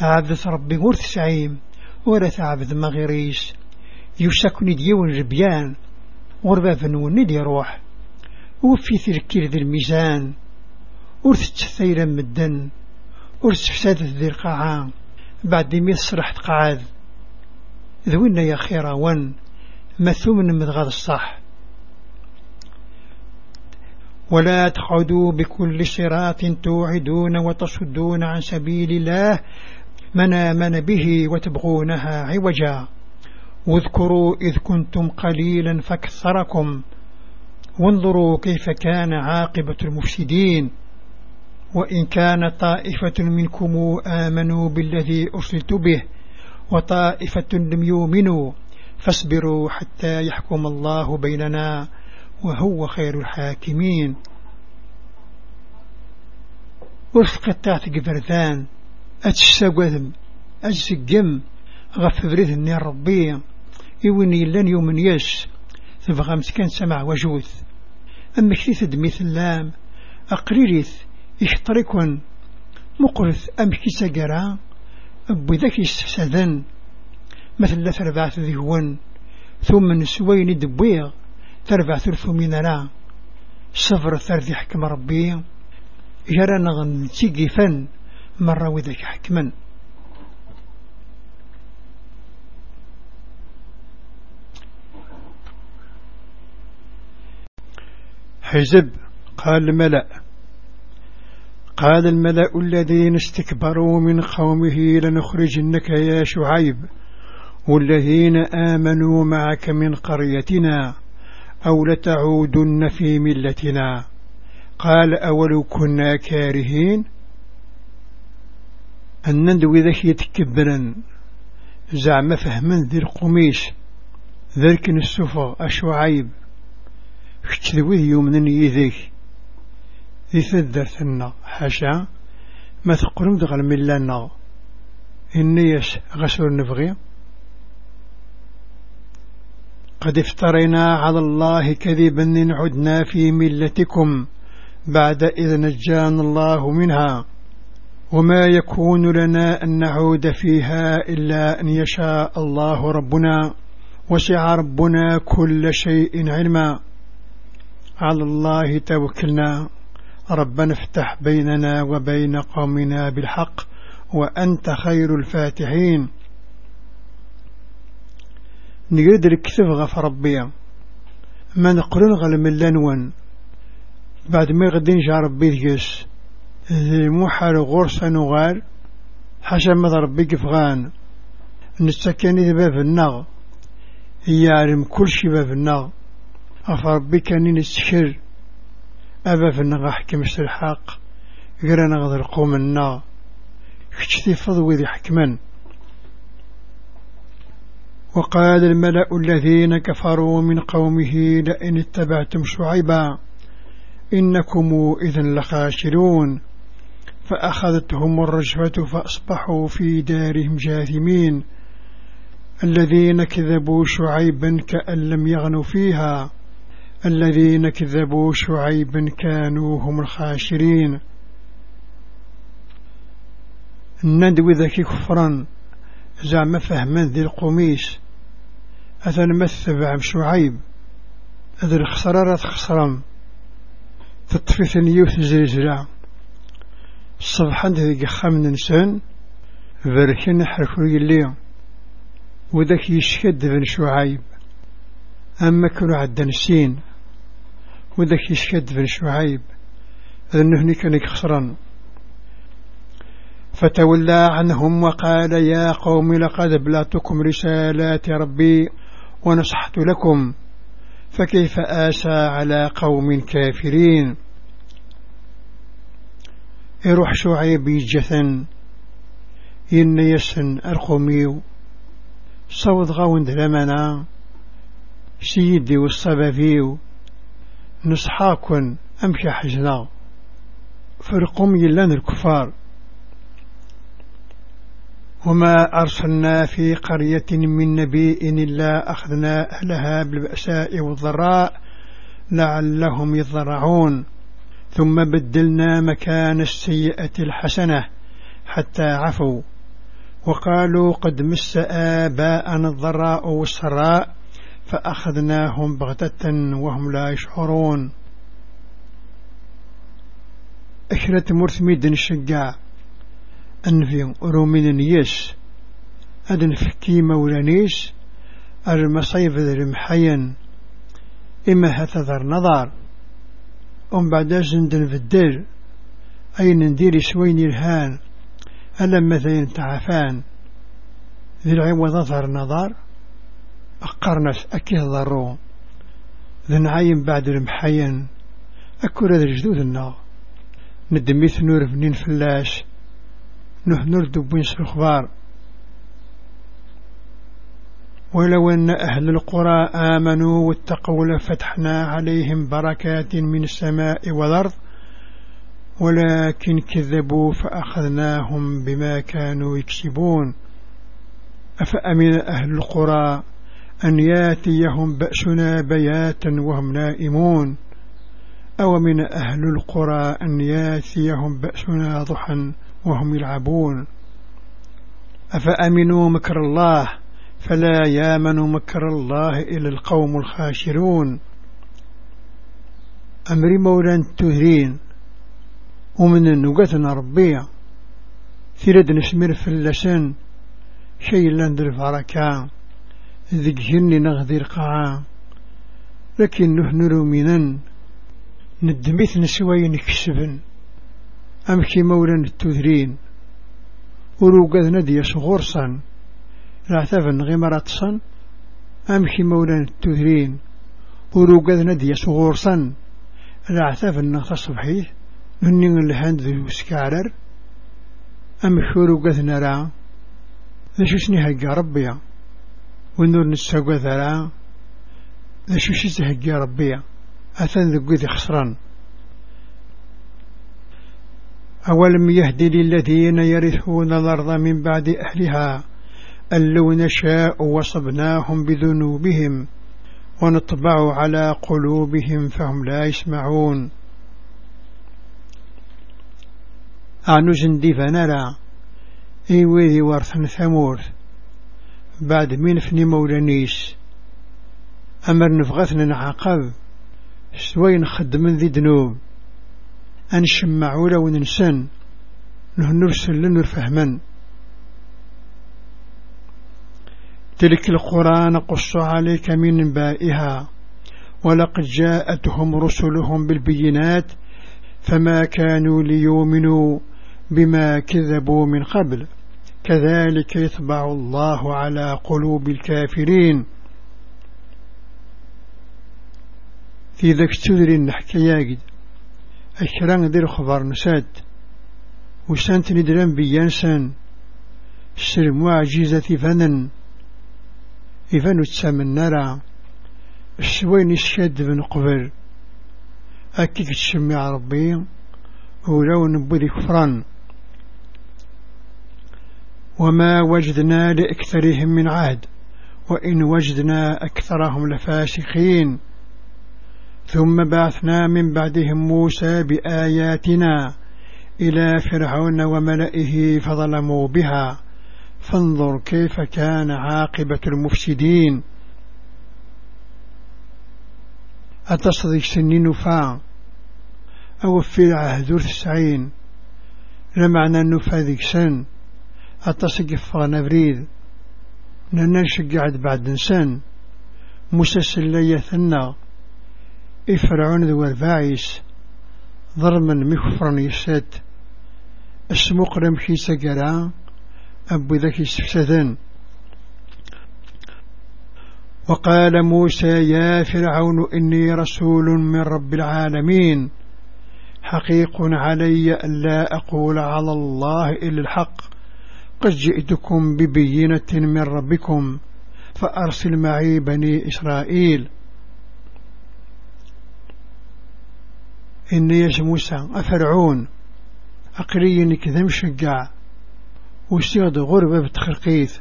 عبد ربي ورث سعيم. ورث عبد مغيريس يسكن ديون جبيان غربا وني دي روح. وفي تركير ذي الميزان. ورث تثيرا مدن. ورث فسادة ذي القاعة. بعد مية صرحت قعاد. ذوينا يا خيرا ون. مثومن مدغاد الصح. ولا تقعدوا بكل صراط توعدون وتصدون عن سبيل الله. من آمن به وتبغونها عوجا. واذكروا إذ كنتم قليلا فاكثركم وانظروا كيف كان عاقبة المفسدين. وإن كان طائفة منكم آمنوا بالذي أرسلت به وطائفة لم يؤمنوا فاصبروا حتى يحكم الله بيننا وهو خير الحاكمين. ورفقتات قبرثان أتشتاقذم أجسقم غف بريث النير ربي يوني لن يومن يش تبغى مسكن سمع وجوث. أما كثيث دميث اللام أقريريث يحطركن مقرث أم كي سقرا أبو ذاك يستفسدن مثل ثربعة ذهون ثم نسوين دبويغ تربع ثلث من لا صفر ثرث حكم ربي. جرى نغن فن مرة وذاك حكما. حزب قال الملأ. قال الملأ الذين استكبروا من قومه لنخرجنك يا شعيب. والذين آمنوا معك من قريتنا أو لتعودن في ملتنا. قال أولو كنا كارهين؟ أن ندوي ذاك يتكبرا زعم فهما ذي القميش ذلك السفر أشعيب كتذويه يومن يذيك ذي ثدرتنا حاشا. ما تقرم دغل من لنا إنيش غسر نبغي قد افترينا على الله كذبا إن عدنا في ملتكم. بعد إذ نجانا الله منها. وما يكون لنا أن نعود فيها إلا أن يشاء الله ربنا وسع ربنا كل شيء علما. على الله توكلنا. ربنا افتح بيننا وبين قومنا بالحق وأنت خير الفاتحين. نقدر الكتب غف ربيا ما نقرن غل من لنون. بعد ما يغدين جا ربي ذيس ذي محر غرصة نغال ما ربي كفغان نستكن إذا باب النغ. يعلم كل شي باب النغ. أفربي كان نستشر أبا في النغ حكم الحق. غير نغض القوم النغ. كتشتي فضوي ذي حكمان وقال الملأ الذين كفروا من قومه لئن اتبعتم شعيبا. إنكم إذن لخاشرون. فأخذتهم الرجفة فأصبحوا في دارهم جاثمين الذين كذبوا شعيبا كأن لم يغنوا فيها الذين كذبوا شعيبا كانوا هم الخاشرين الندو ذكي كفرا زعم فهما ذي القميس أثن مثب عم شعيب أذ الخسرارة خسرم تطفيث نيوث زلزلة. الصبح ذي خام ننسان بركن حركو يلي وذاك يشكد بن شعيب أما كانوا عدن السين وذاك يشكد بن شعيب أنه كان يخسران فتولى عنهم وقال يا قوم لقد ابلغتكم رسالات ربي ونصحت لكم فكيف آسى على قوم كافرين؟ يروح شعيب جثن ين يسن أرقميو صوت غاون دلمنا سيدي والصبابيو نصحاكن أمشي حزنا فرقم يلان الكفار. وما أرسلنا في قرية من نبي إلا أخذنا أهلها بالبأساء والضراء لعلهم يضرعون. ثم بدلنا مكان السيئة الحسنة حتى عفوا. وقالوا قد مس آباءنا الضراء والسراء فأخذناهم بغتة وهم لا يشعرون. أشرة مرثميد الشجاع. أنفي رومين نيس. أدن فكي مولانيس المصيف المحين إما هتذر نظر أم بعد زندن في الدير. أين ندير سوين الهان ألم مثلا تعفان. ذي العوض ظهر نظر. أقرنس أكيه ضرو. ذي بعد المحين أكور ذي الجدود النار ندميث نور بنين فلاش. نه نردو بنس الخبار ولو أن أهل القرى آمنوا واتقوا لفتحنا عليهم بركات من السماء والأرض ولكن كذبوا فأخذناهم بما كانوا يكسبون. أفأمن أهل القرى أن ياتيهم بأسنا بياتا وهم نائمون؟ أو من أهل القرى أن ياتيهم بأسنا ضحا وهم يلعبون؟ أفأمنوا مكر الله فلا يامن مكر الله إلى القوم الخاشرون. أمري مولا تهرين. ومن النقاتنا ربيع. ثيرد نسمر في اللسان. شيء لاندر فركا ذيك جني نغذي القاعة لكن نحن رومينا ندميث نسوي نكسبن أمشي مولا التذرين وروقذ ندي صغورصا العتافن غمرة صن أمشي مولا التذرين وروقذ ندي صغورصا العتافن نغطى صبحية مني الهند ذي وسكارر أمشي روقذ نرى ذا هقا ربيا ونور نستقوى ذرا ذا شسني هقا ربيا أثن ذي خسران. أولم يهدي للذين يرثون الأرض من بعد أهلها أن لو نشاء وصبناهم بذنوبهم ونطبع على قلوبهم فهم لا يسمعون. أعنو زندي فنرى إيوذي ورثن ثمور بعد من فني مولانيس أمر نفغثنا نعقب سوين خدم ذي دنوب أنشمعوا لو ننسان نرسل لنر فهما تلك القرآن قص عليك من بائها ولقد جاءتهم رسلهم بالبينات فما كانوا ليؤمنوا بما كذبوا من قبل. كذلك يطبع الله على قلوب الكافرين. في ذاك تدري نحكي ياجد أكران دير خبر نساد وسانت ندران بيانسان السر معجزة فنن. إفن تسامن نرى السوين الشاد بن قبل أكيك تسمع ربي ولو نبذي كفران. وما وجدنا لأكثرهم من عهد وإن وجدنا أكثرهم لفاسخين ثم بعثنا من بعدهم موسى بآياتنا إلى فرعون وملئه فظلموا بها. فانظر كيف كان عاقبة المفسدين. أتصدق سنين فا أو في العهد السعين. لمعنى النفا ذيك سن. أتصدق فانا بريد ننشق بعد نسان مسسل ليثنا إفرعون ذو الفاعس. ضرما مكفرا يسد. اسمقرم في سقرا أبو ذكي سفسدن وقال موسى يا فرعون إني رسول من رب العالمين. حقيق علي ألا أقول على الله إلا الحق. قد جئتكم ببينة من ربكم فأرسل معي بني إسرائيل. إني يا موسى أفرعون أقري كذا مشقع وسيغد غربة بتخرقيث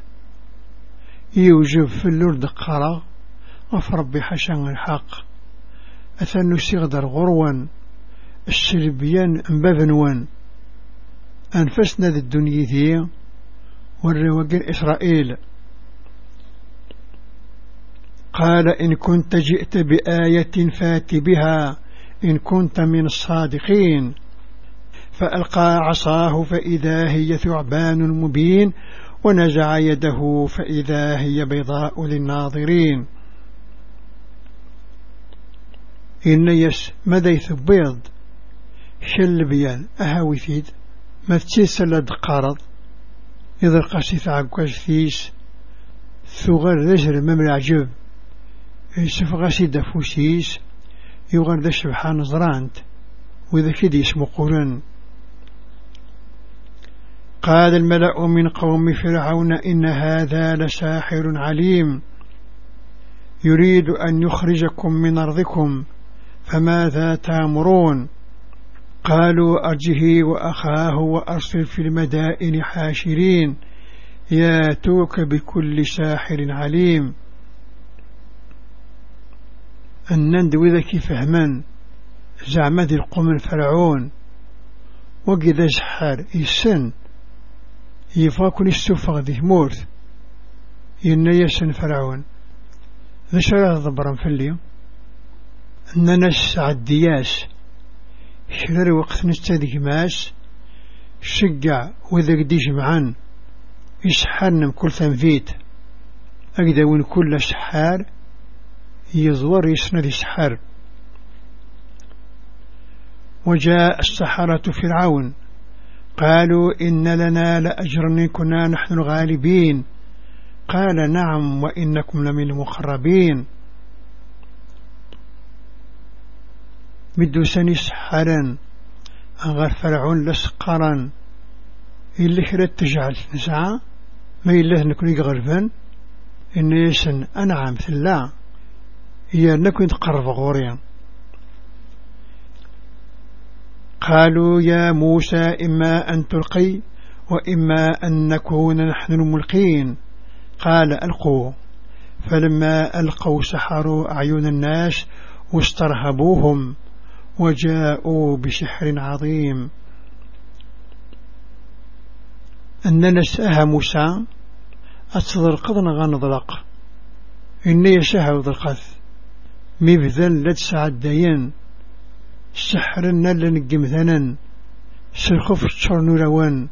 يوجب في اللورد قرى غف ربي حشان الحق. أثنو سيغدر غروا السربيان أنبابنوان أنفسنا ذي الدنيا ذي والرواقين إسرائيل. قال إن كنت جئت بآية فات بها. إن كنت من الصادقين. فألقى عصاه فإذا هي ثعبان مبين ونزع يده فإذا هي بيضاء للناظرين. إن يس مديث بيض شل بيان أهاوثيد ما تسلد قارض إذا قاسي عقاش ثيس ثغر ذجر ممر عجب يسف غاسي دفوسيس يغر ذا سبحان زرانت وإذا كده اسمه قرن. قال الملأ من قوم فرعون إن هذا لساحر عليم. يريد أن يخرجكم من أرضكم فماذا تأمرون؟ قالوا أرجه وأخاه وأرسل في المدائن حاشرين ياتوك بكل ساحر عليم. أنند وذا فهمان زعما ذي القوم الفرعون. وقذا سحار يسن. يفاكن السفغ ذي مورث. ينا يسن فرعون. ذا شرع ضبرا اليوم. أننا عدياس شرر وقت نستذيك ماس شقع وإذا قدي جمعان. يسحرنا كل تنفيت. أقدا وين كل سحار. يزور يسند يسحر. وجاء السحرة فرعون. قالوا إن لنا لأجرا كنا نحن الغالبين. قال نعم وإنكم لمن المقربين. مدو سني سحرا أغر فرعون لسقرا. إلا كرات تجعل نسعى ما إلا نكون يغرفا إن يسن أنعم ثلا هي نكون تقرب غوريا. قالوا يا موسى إما أن تلقي وإما أن نكون نحن الملقين. قال ألقوا فلما ألقوا سحروا أعين الناس واسترهبوهم وجاءوا بسحر عظيم. أننا سأها موسى. أتصدر قضنا غنضلق. إني يساها وضلقث مبذل لدسع الدين. سحرنا لنقم سرخف الشرن روان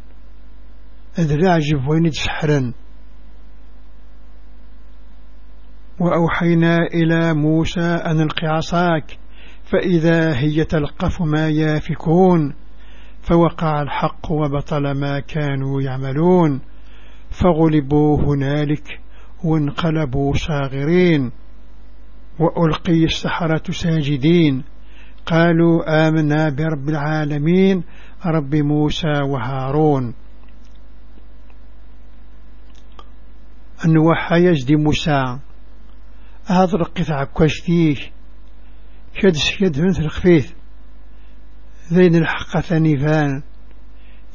أذراع جفوين سحرا وأوحينا إلى موسى أن القي عصاك فإذا هي تلقف ما يافكون فوقع الحق وبطل ما كانوا يعملون. فغلبوا هنالك وانقلبوا صاغرين وألقي السحرة ساجدين. قالوا آمنا برب العالمين رب موسى وهارون. أن وحى يجدي موسى. هذا رقيت عكوشتيه شد سيد مثل الخفيث. ذين الحق ثانيفان.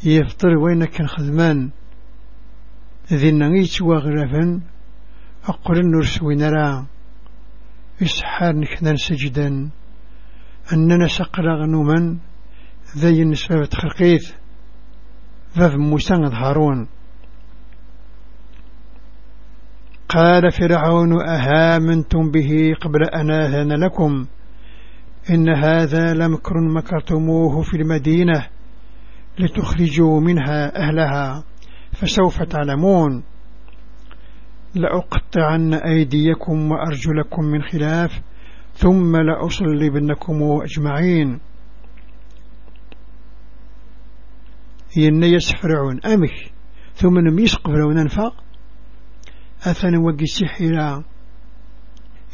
يفطر وينك خدمان. ذين نغيت وغرفا أقول النرس وينرا إسحار نكنا سجدا. أننا سقر غنوما ذي النسبة خرقيث ذا موسى هارون. قال فرعون أهامنتم به قبل أن آذن لكم؟ إن هذا لمكر مكرتموه في المدينة لتخرجوا منها أهلها فسوف تعلمون. لأقطعن أيديكم وأرجلكم من خلاف ثم لأصلبنكم أجمعين. ين يسفرعون. أمك ثم نم يسقفرون أنفا أثنى وقي سحيرا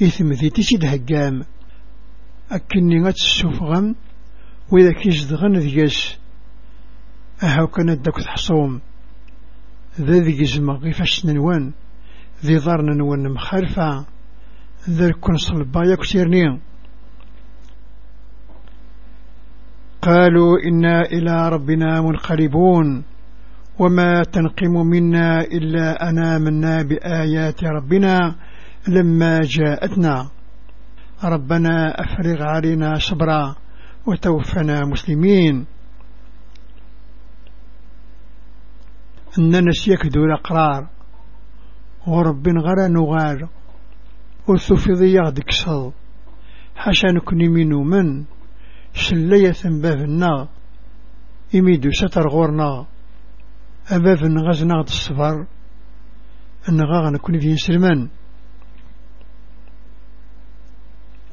إثم ذي تسيد هقام. أكني غات السفغم وإذا كيزدغن ذيس. أهو كانت داك تحصوم ذا ذي جزمة غيفاش ننوان ذي ضارنا نوان مخالفة كون صلبا يكسيرني قالوا إنا إلى ربنا منقلبون. وما تنقم منا إلا أنا منا بآيات ربنا لما جاءتنا. ربنا أفرغ علينا صبرا وتوفنا مسلمين. أننا سيكدو الأقرار. ورب غرى نغال وثفضي يغدك صل حاشا نكوني منو من شلية بابنا إميدو ستر غورنا أباب غزنا غد الصفر أنغا نكون في سلمان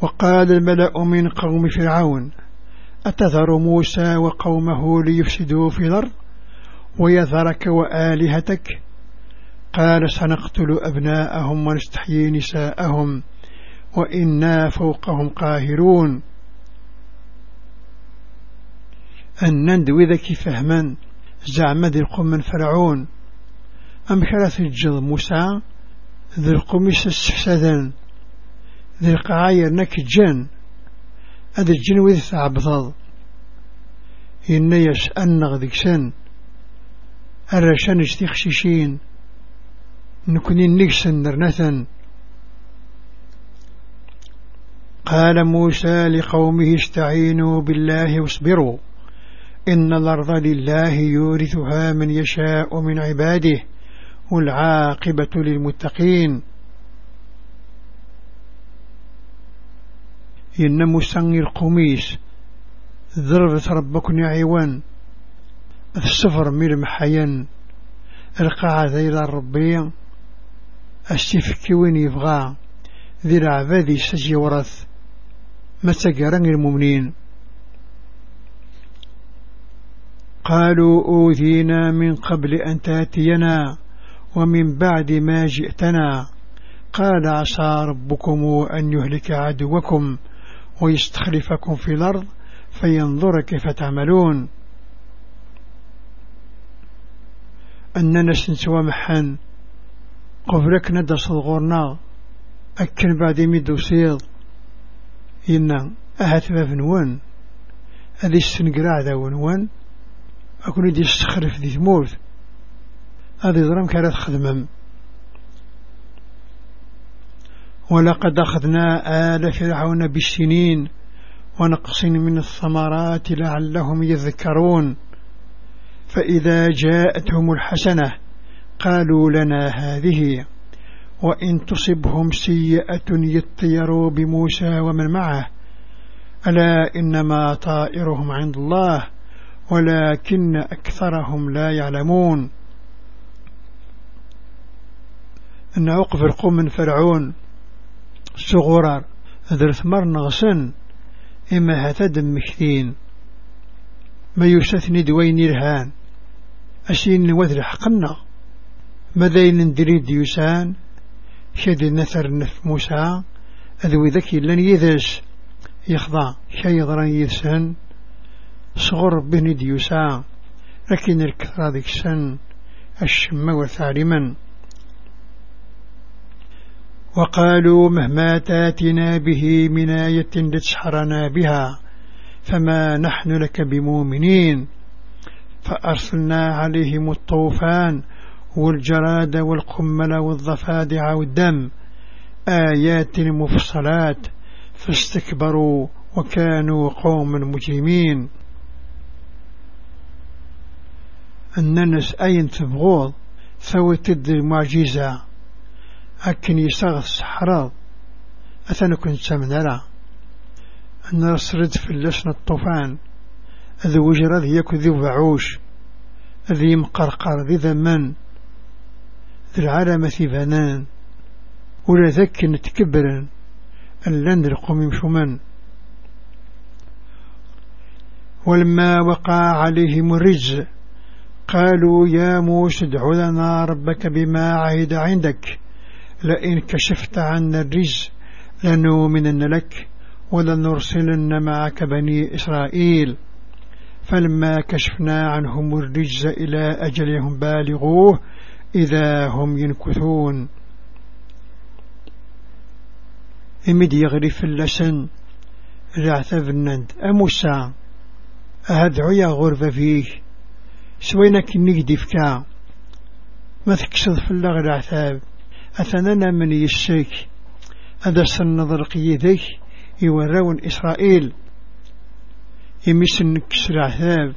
وقال الملأ من قوم فرعون أتذر موسى وقومه ليفسدوا في الأرض ويذرك وآلهتك قال سنقتل أبناءهم ونستحيي نساءهم وإنا فوقهم قاهرون. أن ندوي ذكي فهما زعم ذي القوم من فرعون. أم كرث الجض موسى ذي القميس السحسدان ذي القعاير نك الجن هذا الجن وذي ثعبضض. إن يسألنا ذيك سن الرشان اجتخششين. نكوني نكسن نرنثا قال موسى لقومه استعينوا بالله واصبروا. إن الأرض لله يورثها من يشاء من عباده والعاقبة للمتقين. إن مسنغ القميس ضربت ربكن عيوان. السفر المحيان القاعدة إلى الربية السفك وين يبغى ذي العبادي سجي ورث ما تقرن المؤمنين. قالوا أوذينا من قبل أن تأتينا ومن بعد ما جئتنا. قال عسى ربكم أن يهلك عدوكم ويستخلفكم في الأرض فينظر كيف تعملون. أننا سنسوى محن قبلك ندى صدغورنا أكن بعد ميدو سيض إنا أهات باب نوان. هذه السنقراع ذا ونوان. أكون يدي استخرف ذي ثمورت هذه ضرم كانت خدمم. ولقد أخذنا آل فرعون بالسنين ونقص من الثمرات لعلهم يذكرون. فإذا جاءتهم الحسنة قالوا لنا هذه وإن تصبهم سيئة يطيروا بموسى ومن معه. ألا إنما طائرهم عند الله ولكن أكثرهم لا يعلمون. أن أوقف القوم من فرعون صغرار ذرث مر نغسن إما هتدم مكثين ما يستثني دوين الهان أسين وذر حقنا ماذا ندري ديوسان شد نثر نف موسى أذوي ذكي لن يذس يخضع شي يضرن يذسن صغر بني ديوسا لكن الكثرة ذيك سن الشم وثالما وقالوا مهما تاتنا به من آية لتسحرنا بها فما نحن لك بمؤمنين. فأرسلنا عليهم الطوفان والجراد والقمل والضفادع والدم. آيات مفصلات. فاستكبروا وكانوا قوم مجرمين. الناس أين تبغوض؟ ثوي تد المعجزة. أكن يساغ الصحراء أثنى كنت سمنا أن رسرد في اللسن الطوفان. أذي وجر ذي يكو ذي وعوش ذي مقرقر العالم ذي بنان ولا ذك نتكبرا أن القوم يمشومن ولما وقع عليهم الرجز قالوا يا موسى ادع لنا ربك بما عهد عندك. لئن كشفت عنا الرجز لنؤمنن لك ولنرسلن معك بني إسرائيل. فلما كشفنا عنهم الرجز إلى أجلهم بالغوه إذا هم ينكثون. إمد يغرف اللسن. النند أموسى. أهدعو يا غرفة فيه. سوينا كنك ديفكا ما تكسد في اللغة العثاب أثننا من يسيك هذا سنظر قيديك. يوراون إسرائيل. يمسن كسر عثاب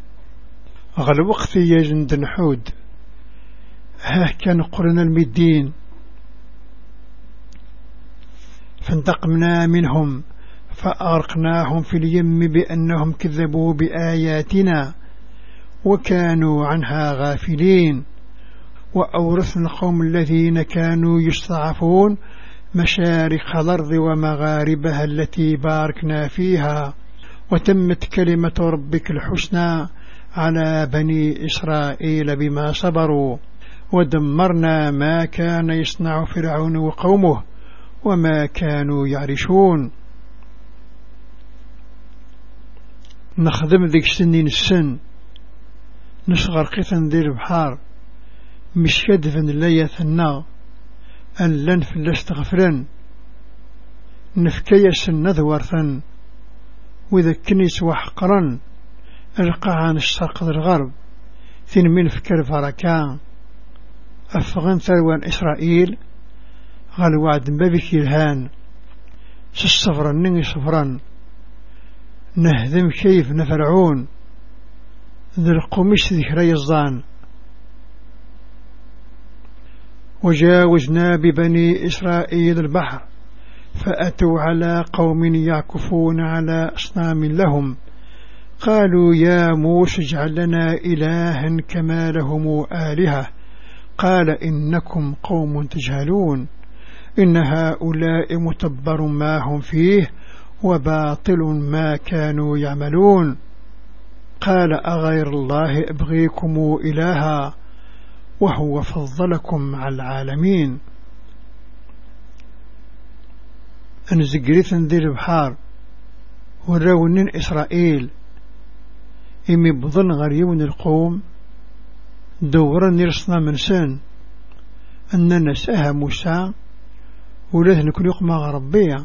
غل وقت يجند نحود ها كان قرن المدين. فانتقمنا منهم فأغرقناهم في اليم بأنهم كذبوا بآياتنا وكانوا عنها غافلين. وأورثنا القوم الذين كانوا يستضعفون مشارق الأرض ومغاربها التي باركنا فيها. وتمت كلمة ربك الحسنى على بني إسرائيل بما صبروا. ودمرنا ما كان يصنع فرعون وقومه وما كانوا يعرشون. نخدم ذيك سنين السن. نصغر قيثا ذي البحار. مش كدفن لا يثنى. أن لن فلست غفرا نفكي سن ذورثا وإذا كنيس وحقرا القى عن الشرق الغرب. ثين من فكر فركان أفغان ثروان إسرائيل قال وعد بابك الهان سصفرا نني صفرا نهدم كيف نفرعون ذي القميش ذكري الظان وجاوزنا ببني إسرائيل البحر فأتوا على قوم يعكفون على أصنام لهم. قالوا يا موسى اجعل لنا إلها كما لهم آلهة. قال إنكم قوم تجهلون إن هؤلاء متبر ما هم فيه وباطل ما كانوا يعملون. قال أغير الله أبغيكم إلها وهو فضلكم على العالمين. أن زقريث ذي البحار وراونين إسرائيل. إمي بظن غريون القوم دورا من سن. أننا ساها موسى ولاه نكون يقمى ربيا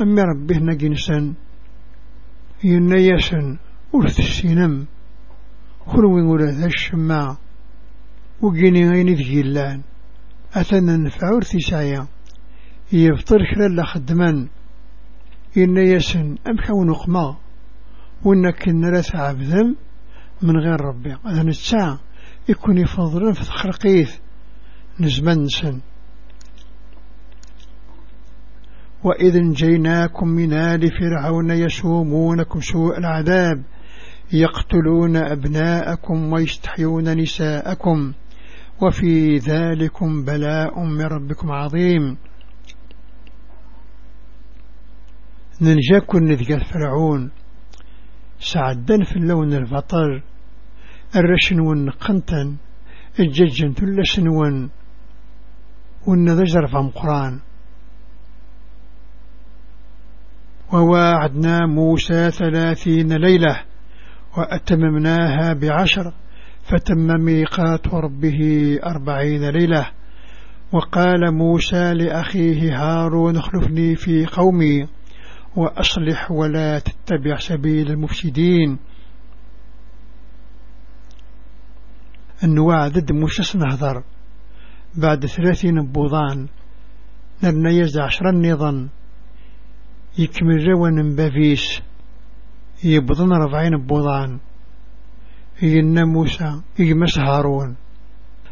أمي ربيه نجنسا ينيسا ورث السينم. خلوين ولا ذا الشماع وقيني غيني ذي اللان أثنى نفع ورثي سايا. يفطر خلال خدمان ينيسا أمحو نقمى وإنك نرث عبذم من غير ربي. هذا الساعة. يكون يفضل في تخرقيث نزمان سن وإذ جيناكم من آل فرعون يسومونكم سوء العذاب يقتلون أبناءكم ويستحيون نساءكم وفي ذلكم بلاء من ربكم عظيم. ننجاكم نذكر فرعون سعدا في اللون الفطر الرشن والنقنتن الججن ثلسن ون والنذجر فهم قرآن. وواعدنا موسى ثلاثين ليلة وأتممناها بعشر فتم ميقات ربه أربعين ليلة. وقال موسى لأخيه هارون اخلفني في قومي وأصلح ولا تتبع سبيل المفسدين. النواع ضد موسى نهضر بعد ثلاثين بوضان نرنا يزع عشر النظام يكمل روان بافيس. يبضن ربعين بوضان. ينا موسى يجمس هارون.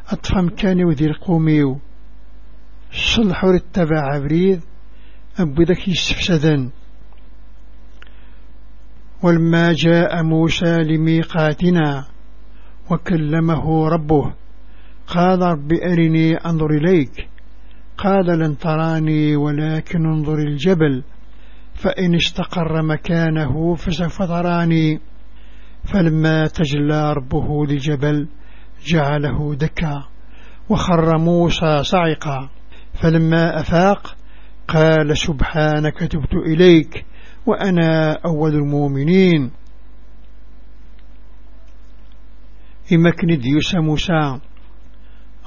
أطفم كان وذي القوميو صلحوا للتبع عبريد. أبو ذاك يستفسدن ولما جاء موسى لميقاتنا. وكلمه ربه. قال رب أرني أنظر إليك. قال لن تراني ولكن انظر الجبل. فإن استقر مكانه فسوف تراني. فلما تجلى ربه لجبل جعله دكا. وخر موسى صعقا. فلما أفاق قال سبحانك تبت إليك. وأنا أول المؤمنين. إمكن ديوس موسى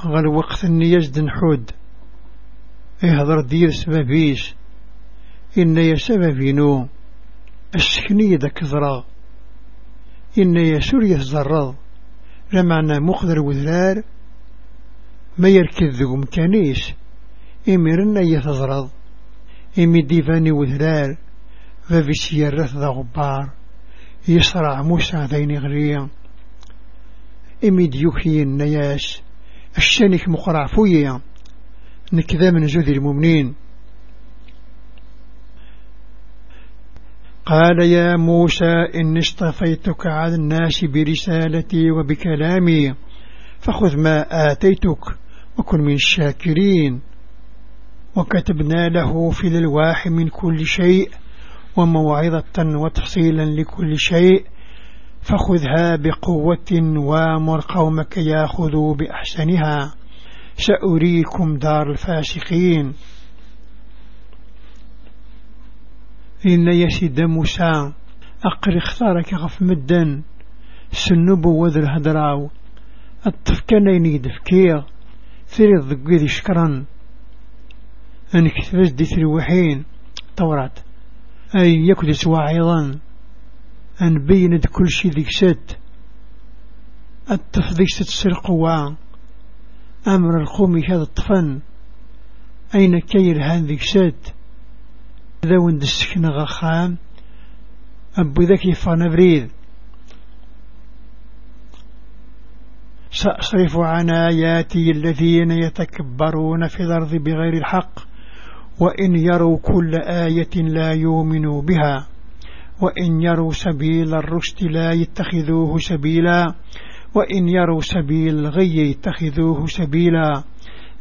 غير وقت يزد نحود يهضر دير سبابيش إن يسببينو السكنية ذا كذرا إن يسور يتزرض لمعنى مقدر وذرار ما يركض ذو مكانيس إمرنا يتزرض إمي ديفاني وذرار ففي سيارة ذا غبار يسرع موسى ذين غريا. إمي ديوكي النياس الشانك مقرع فويا. نكذا من زوذي المؤمنين. قال يا موسى إني اصطفيتك على الناس برسالتي وبكلامي. فخذ ما آتيتك وكن من الشاكرين. وكتبنا له في الألواح من كل شيء وموعظة وتفصيلا لكل شيء. فخذها بقوة وامر قومك ياخذوا بأحسنها. سأريكم دار الفاسقين. إن يسيد موسى. أقر اختارك غف مدن سنبو وذ الهدراو التفكان يدفكير ثري الضقيد شكرا أنك تفزدي تروحين طورات أي يكدس واعظا. أن بيند كل شي ذيك ست التفضيش تتسرقوا أمر القوم هذا الطفن. أين كير هذيك ست ذا وند السكنة غخام أبو ذاك يفانا بريد سأصرف عن آياتي الذين يتكبرون في الأرض بغير الحق وإن يروا كل آية لا يؤمنوا بها. وإن يروا سبيل الرشد لا يتخذوه سبيلا وإن يروا سبيل الغي يتخذوه سبيلا.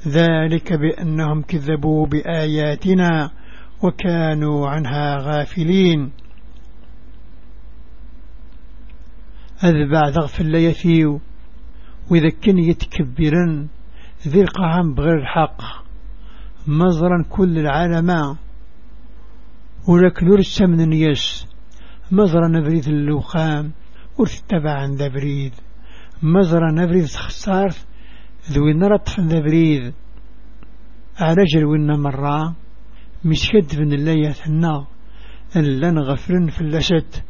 ذلك بأنهم كذبوا بآياتنا وكانوا عنها غافلين. هذا بعد غفل لا يثيو وإذا كان يتكبرا ذي القعام بغير الحق. مزرا كل العالم ولكن ورسا من النيس مزرا نبريد اللوخام ورتبع عن ذا بريد مزرا نبريد خسارت ذوين رطف ذا بريد على جلونا مرة مسكد من الله يثنى ألا نغفرن في اللشت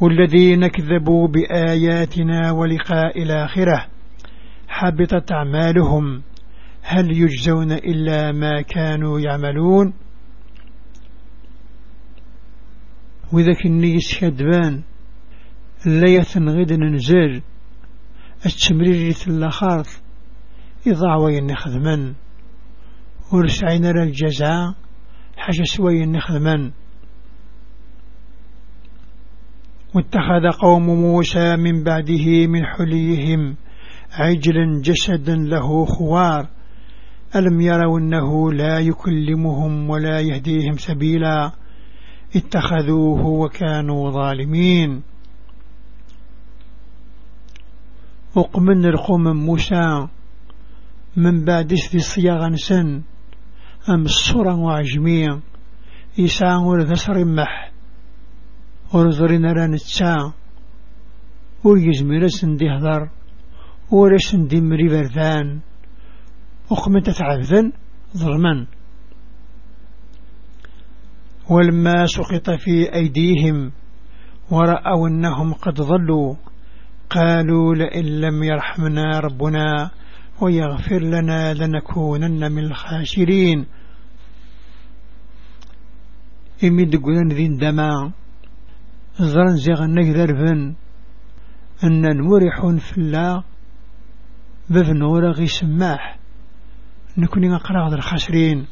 والذين كذبوا بآياتنا ولقاء الآخرة حبطت أعمالهم. هل يجزون إلا ما كانوا يعملون؟ وذاك النيس كدبان لا يثنغد ننزل. التمرير الآخر. إضاع وين خدما ورسعين الجزاء حاجة سوي نخدما واتخذ قوم موسى من بعده من حليهم عجلا جسدا له خوار. ألم يروا أنه لا يكلمهم ولا يهديهم سبيلا. اتخذوه وكانوا ظالمين. وقمن القوم موسى من بعد في صياغا سن أم الصورة وعجمية يسعى ورثسر مح ورزرين ران التساع ويزمير سندي هضر ولا سندي مري برثان وقمت تعذن ظلما. ولما سقط في أيديهم ورأوا أنهم قد ضلوا. قالوا لئن لم يرحمنا ربنا ويغفر لنا لنكونن من الخاسرين. إمي دقلن ذين دما زرن زيغن ذرفن أن نورح في الله بفن ورغي سماح. نكوني أقرأ الخاسرين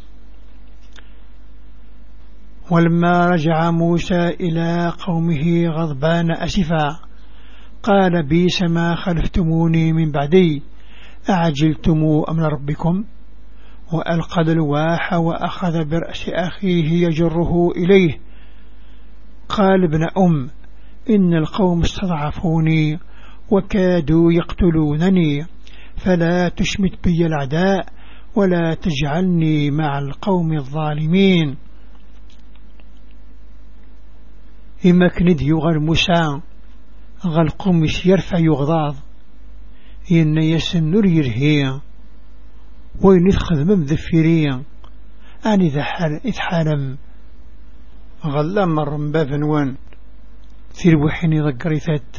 ولما رجع موسى إلى قومه غضبان أسفا قال بيس ما خلفتموني من بعدي أعجلتم أمر ربكم؟ وألقى الواح وأخذ برأس أخيه يجره إليه. قال ابن أم إن القوم استضعفوني وكادوا يقتلونني فلا تشمت بي العداء ولا تجعلني مع القوم الظالمين. إما كند يغر موسى غالقوم يرفع يغضاض ين يسن نور يرهي وين يتخدم ذفيريا أني ذا حال إتحالم غلا مر بافنوان تيروحين ذكريثات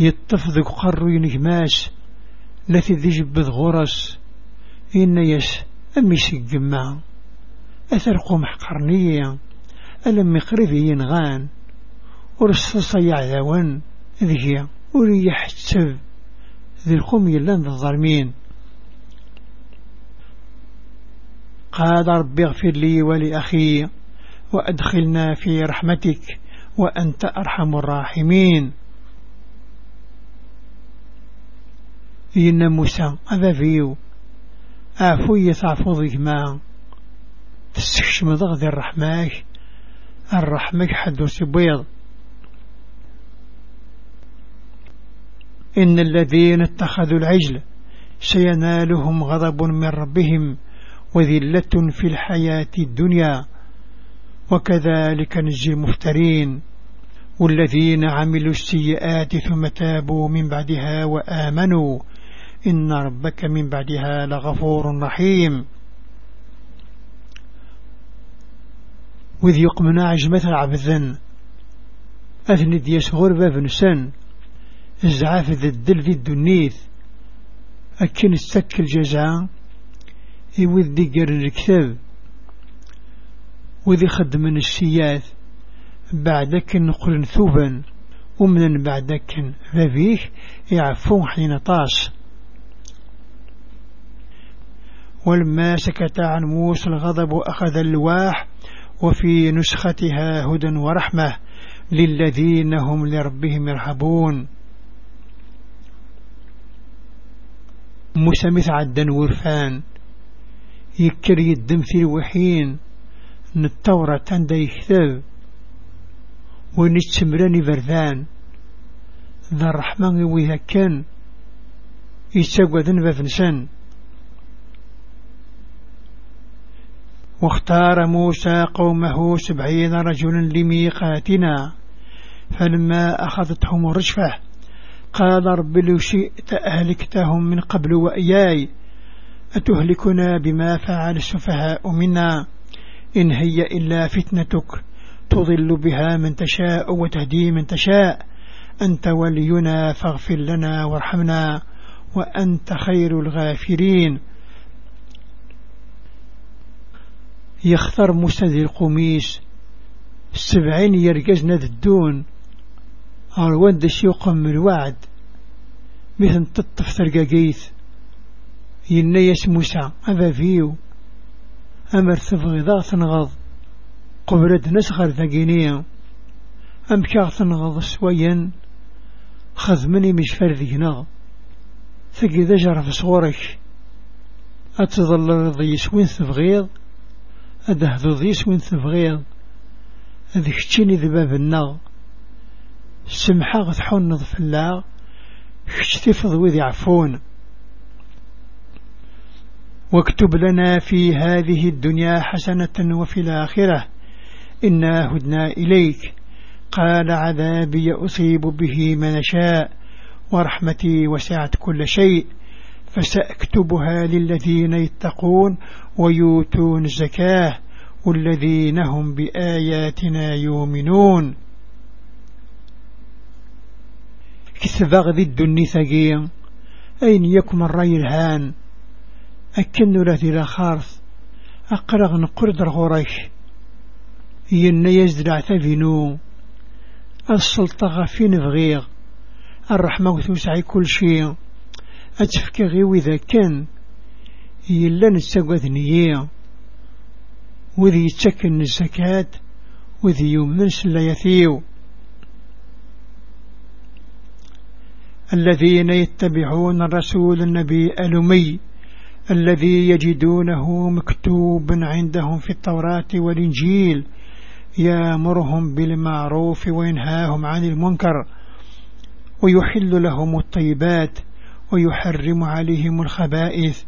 يطف ذك قرو ينجماس لا ذي غرس إن يس أمي سجمع أثر قمح قرنية ألم مقربي ينغان. ورصص يعذوان ذي وريح السب ذي القوم يلان الظالمين. قال ربي اغفر لي ولأخي وأدخلنا في رحمتك وأنت أرحم الراحمين. إن موسى هذا فيو أعفو يتعفوضك ما تستكشم ضغذ الرحمة الرحمة حدوث بيض. إن الذين اتخذوا العجل سينالهم غضب من ربهم وذلة في الحياة الدنيا. وكذلك نجي المفترين والذين عملوا السيئات ثم تابوا من بعدها وآمنوا إن ربك من بعدها لغفور رحيم. وذ يقمنا عجمة العبذن أثني ديس غربة بنسان الزعاف ذا الدل ذي الدنيث. أكن السك الجزاء يوذ ديقر الكتاب وذي خدم السياث. بعدك نقل ثوبا. ومن بعدك ذبيه يعفو حين طاس. ولما سكت عن موسى الغضب أخذ اللواح وفي نسختها هدى ورحمة. للذين هم لربهم يرحبون موسى مثعدا ورفان يكر يدم في الوحين. التوراة تندى يكتب. ونتسمراني بردان ذا الرحمن وإذا كان يتساقوا ذنبا فنسان واختار موسى قومه سبعين رجلا لميقاتنا. فلما أخذتهم الرجفة قال رب لو شئت أهلكتهم من قبل وإياي. أتهلكنا بما فعل السفهاء منا؟ إن هي إلا فتنتك. تضل بها من تشاء وتهدي من تشاء. أنت ولينا فاغفر لنا وارحمنا وأنت خير الغافرين. يختار ذي القميس السبعين يرقزنا الدون. أروان دشي يقم الوعد؟ مثل تطف ترقاقيث ينيس موسى أبا فيو. أمر تبغي ذا تنغض قبرد نسخر ثقينية أم كاغ تنغض سويا خذ مني مش نغ ثقي ذا جرف صورك. أتظل رضي سوين تبغيض أدهذو ذيس وين تبغيض أذ كتشيني ذباب النغ. سمحا غتحون في الله كتفض وذي عفون واكتب لنا في هذه الدنيا حسنة وفي الآخرة. إنا هدنا إليك. قال عذابي أصيب به من شاء ورحمتي وسعت كل شيء. فسأكتبها للذين يتقون ويوتون الزكاة والذين هم بآياتنا يؤمنون. كتب غذي الدني ثقيا أين يكم الرأي الهان؟ أكن ذي لا خارث أقرغ نقرد الغريش. ين يزدع ثبنو السلطة غفين بغيغ الرحمة وتوسعي كل شيء. أتفكى غيو إذا كان يلا نستقوذ نية. وذي يتسكن الزكاة. وذي يؤمن سلا يثيو. الذين يتبعون الرسول النبي الأمي الذي يجدونه مكتوبا عندهم في التوراة والإنجيل يأمرهم بالمعروف وينهاهم عن المنكر ويحل لهم الطيبات ويحرم عليهم الخبائث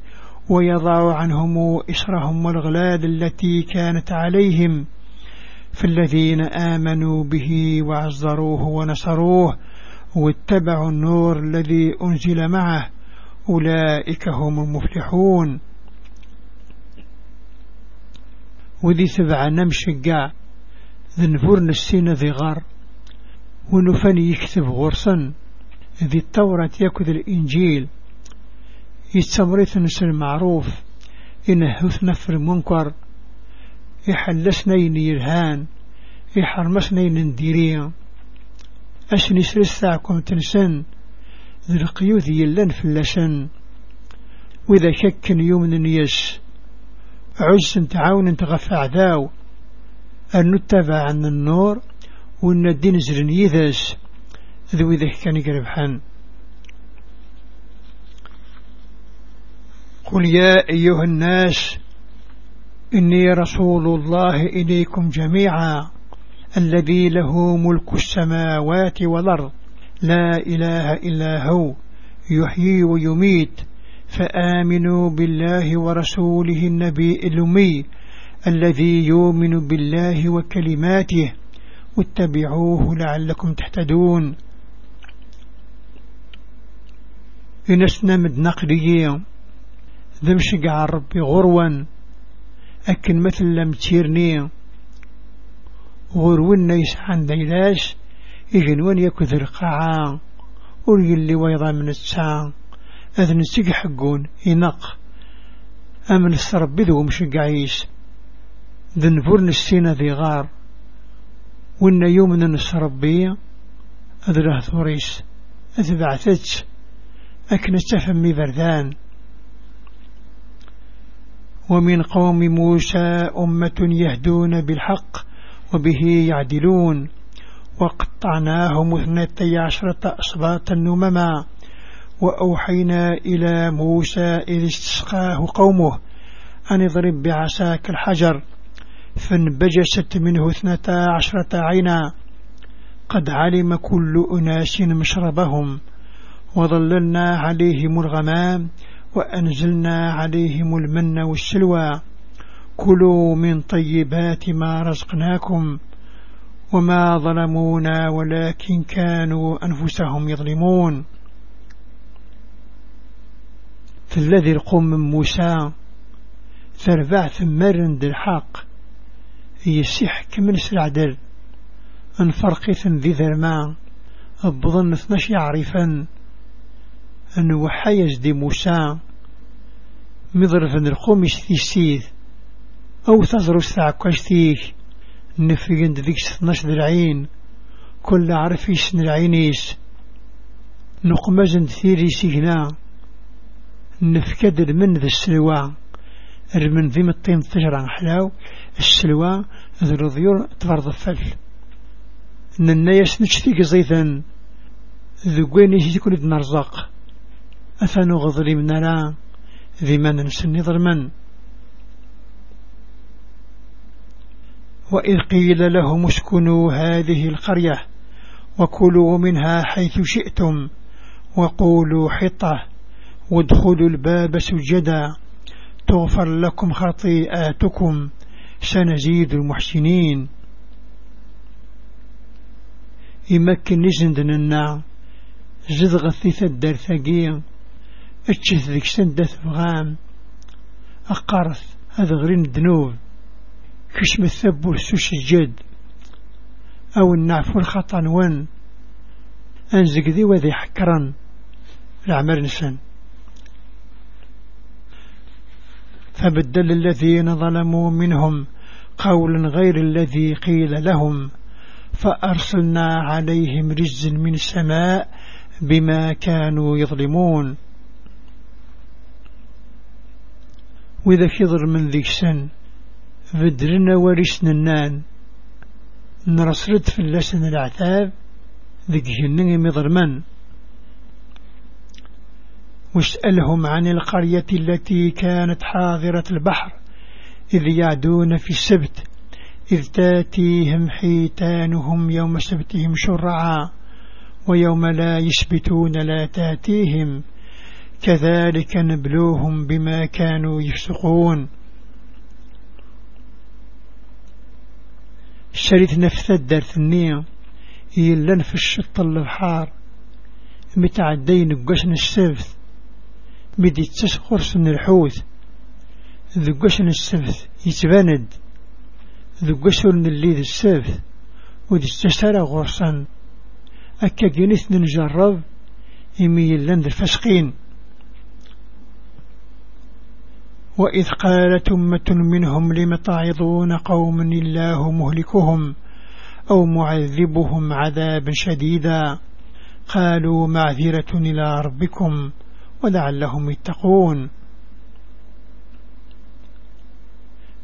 ويضع عنهم إسرهم والغلال التي كانت عليهم فالذين آمنوا به وعزروه ونصروه واتبعوا النور الذي أنزل معه. أولئك هم المفلحون. وذي سبع نمشقع ذنفور نسين ذي غار. ونفني يكتب غرسا. ذي التوراة يأكد الإنجيل. يتمريث نس المعروف. إنه نفر المنكر يحلسنا ينيرهان يحرمسنا ينديريا أشني سرساكم تنسن ذي القيوذ يلن في اللسن وإذا شك يوم نيس عز تعاون تغفى عداو. أن نتبع عن النور وأن الدين زرن يذس ذو إذا كان يقربحان قل يا أيها الناس إني رسول الله إليكم جميعا. الذي له ملك السماوات والأرض. لا إله إلا هو يحيي ويميت. فآمنوا بالله ورسوله النبي الأمي الذي يؤمن بالله وكلماته. واتبعوه لعلكم تحتدون إنسنا مد نقليين ذمشق عن ربي غروا. أكن مثل لم تيرني غرون يسعان ديلاش إغنوان يكذر قاعا وريلي ويضا من الساعة أذن السيق حقون ينق. أمن السربي ذو مشقعيس ذن فرن السينة ذي غار. وإن يومنا نسربي أذره ثوريس. أذبعثتش أكن استفهمي بردان ومن قوم موسى أمة يهدون بالحق. وبه يعدلون. وقطعناهم اثنتي عشرة أصباط نمما. وأوحينا إلى موسى إذ استسقاه قومه أن اضرب بعساك الحجر. فانبجست منه اثنتا عشرة عينا. قد علم كل أناس مشربهم. وظللنا عليهم الغمام. وأنزلنا عليهم المن والسلوى. كلوا من طيبات ما رزقناكم وما ظلمونا ولكن كانوا أنفسهم يظلمون. فالذي القوم من موسى ثربع ثمرن الحق يسيح كمن سرعدل انفرقث ذي ذرما أبضن اثناش يعرفا أن وحيز دي موسى مضرف القوم يستيسيد أو تزرو الساعة ثيك نفقن ذيك ستناش العين. كل عرف يسن العينيس نقمزن ثيري سيهنا نفكد من ذي السلوى رمن ذي مطين تجرى حلاو. السلوى ذي الرضيور تفرض الفل الناس نشتيك زيثا ذقوين يكون ابن رزاق أفنو غضري من لا ذي من نسني ظلما وإذ قيل لهم اسكنوا هذه القرية وكلوا منها حيث شئتم وقولوا حطة وادخلوا الباب سجدا تغفر لكم خطيئاتكم سنزيد المحسنين. يمكن نزندنا زدغ الثيثة الدرثقية اتشث ذيك سندة فغام أقارث هذا غرين الذنوب. كشم الثب والسوش الجد أو النعف والخطأ ون أنزق ذي وذي حكرا. العمر نسان فبدل الذين ظلموا منهم قولا غير الذي قيل لهم. فأرسلنا عليهم رجز من السماء بما كانوا يظلمون. وإذا كذر من ذيك سن بدرنا النان نرسرد في اللسن العتاب ذيك جنن مظلمان واسألهم عن القرية التي كانت حاضرة البحر إذ يعدون في السبت إذ تاتيهم حيتانهم يوم سبتهم شرعا ويوم لا يسبتون لا تاتيهم. كذلك نبلوهم بما كانوا يفسقون. شريت نفس الدرس النية يلن في الشط البحار متعدين قشن السبت مدي تسخر سن الحوت ذو قشن السبت يتباند ذو قشن الليل السبت ودي تسرى غرسان أكا جنس نجرب إمي لند الفسقين وإذ قالت أمة منهم لم تعظون قوم الله مهلكهم أو معذبهم عذابا شديدا قالوا معذرة إلى ربكم ولعلهم يتقون.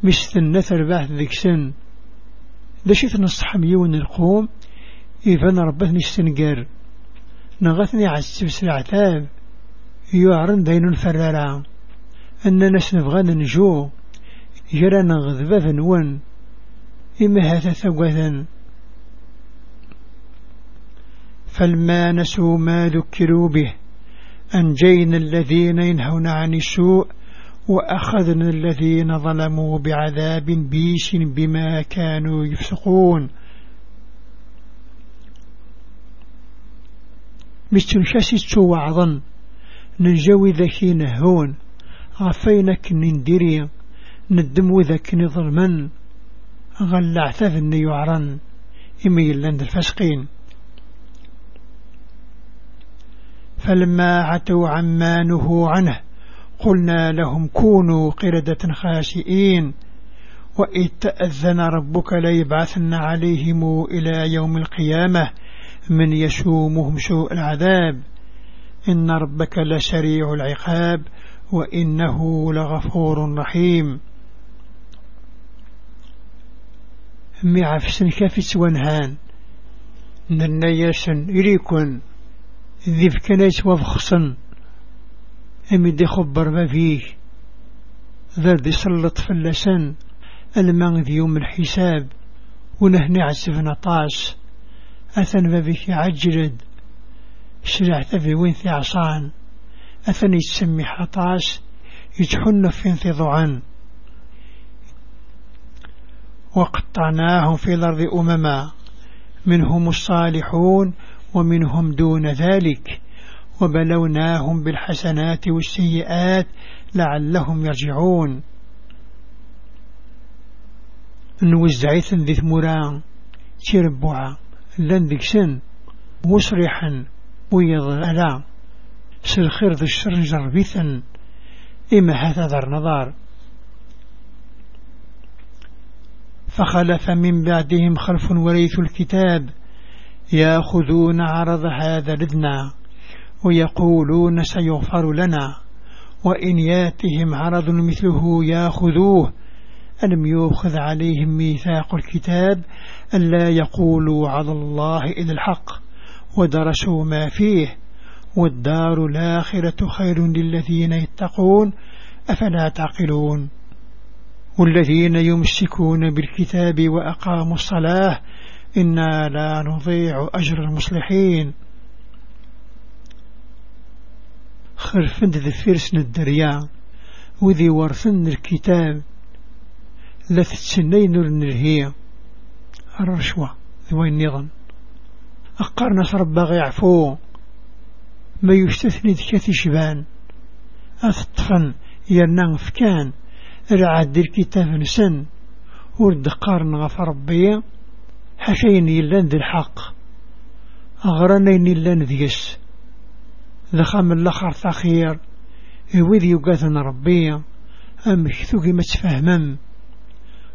مستنة البعث ذيك سن. دشيت نصح ميون القوم إذا ربثني السنقر نغثني عسبس العتاب. يعرن دين الفرارة. أننا سنبغى ننجو جرى نغذبا ذنون إما هذا ثقوثا فلما نسوا ما ذكروا به أنجينا الذين ينهون عن السوء وأخذنا الذين ظلموا بعذاب بيس بما كانوا يفسقون. مستنشاسي وعظا ننجوي ذكي نهون غفينك نندري ندم ذاك نظلما. غلع ثذن يعرن. إمي لند الفسقين فلما عتوا عما نهوا عنه قلنا لهم كونوا قردة خاسئين وإذ تأذن ربك ليبعثن عليهم إلى يوم القيامة من يشومهم سوء العذاب. إن ربك لسريع العقاب. وإنه لغفور رحيم. معفسن كافس ونهان. ننيسن إليكن. ذي فكنيس وفخصن أمي دي خبر ما فيه. ذا دي سلط فلسن. الماء ذي يوم الحساب. ونهني عسفنا طاس أثن بابك عجلد شرعت في وين في عصان. أثن يسمي حطاس يجحن في انتظعان وقطعناهم في الأرض أمما. منهم الصالحون ومنهم دون ذلك. وبلوناهم بالحسنات والسيئات لعلهم يرجعون. نوزعيث ذي ثمران. تيربوعا لن ذيك سن. مسرحا ويضلا سلخير ذي الشر جربيثا إما هذا ذر نظار. فخلف من بعدهم خلف وريث الكتاب. يأخذون عرض هذا لدنا ويقولون سيغفر لنا. وإن ياتهم عرض مثله يأخذوه. ألم يوخذ عليهم ميثاق الكتاب ألا يقولوا على الله إلى الحق. ودرسوا ما فيه. والدار الآخرة خير للذين يتقون أفلا تعقلون؟ والذين يمسكون بالكتاب وأقاموا الصلاة إنا لا نضيع أجر المصلحين. خرفن ذي فرسن الدريا وذي ورثن الكتاب لثتسنين النرهية الرشوة ذوي النظام أقرنا رب يعفو. ما يستثني ذكاثي شبان. أثطفن يرنان فكان. رعاد الكتاب نسن ورد قارن غفر ربي حشين يلان ذي الحق أغرانين يلان ذيس ذخام الأخر تخير وذي يقاثن ربي أم كثوكي ما تفهمم.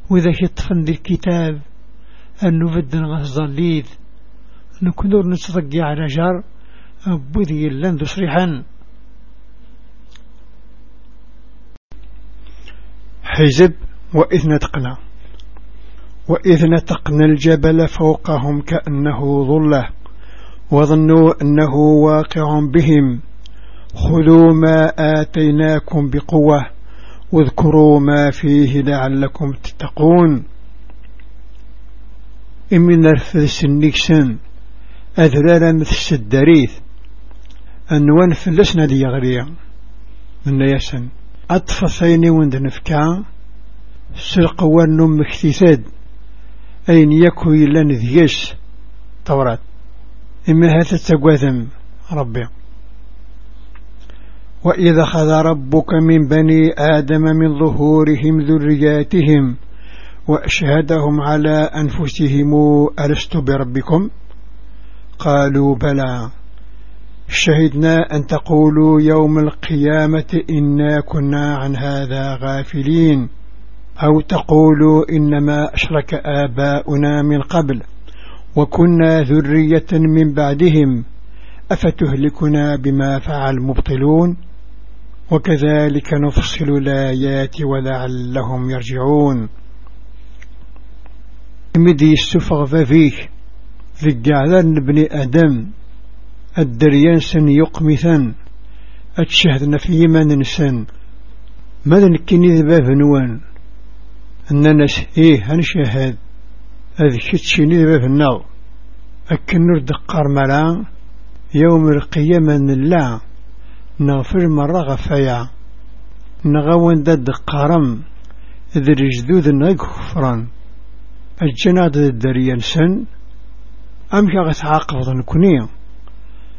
وإذا كتفن ذي الكتاب أن نفدن غزاليذ نكنور نتصدق على جار. بذي يلان تصريحا حزب وإذ نتقنا وإذ نتقنا الجبل فوقهم كأنه ظلة. وظنوا أنه واقع بهم. خذوا ما آتيناكم بقوة. واذكروا ما فيه لعلكم تتقون. إمن نرفذ السنكسن أذرالا مثل السدريث أنوان فلسنا دي غريا من يسن أطفصين وند نفكا. سلق ونم اكتثاد أين يكو إلا نذيش توراة إما هذا تقوذم ربي. وإذا خذ ربك من بني آدم من ظهورهم ذرياتهم وأشهدهم على أنفسهم ألست بربكم؟ قالوا بلى. شهدنا أن تقولوا يوم القيامة إنا كنا عن هذا غافلين. أو تقولوا إنما أشرك آباؤنا من قبل وكنا ذرية من بعدهم. أفتهلكنا بما فعل مبطلون وكذلك نفصل الآيات ولعلهم يرجعون. مدي السفغ ففيه ذقعلان بني آدم. الدريان سن يقمثا أتشهدنا في يمان سن ماذا نكني ذباب نوان؟ أننا إيه هنشهد هذا كتشيني ذباب النار أكن نرد ملا يوم القيامة لا نغفر مرة غفايا. نغوان داد قارم ذي رجدود نغفران الجناد الدريان سن أمشي غتعاقب نكوني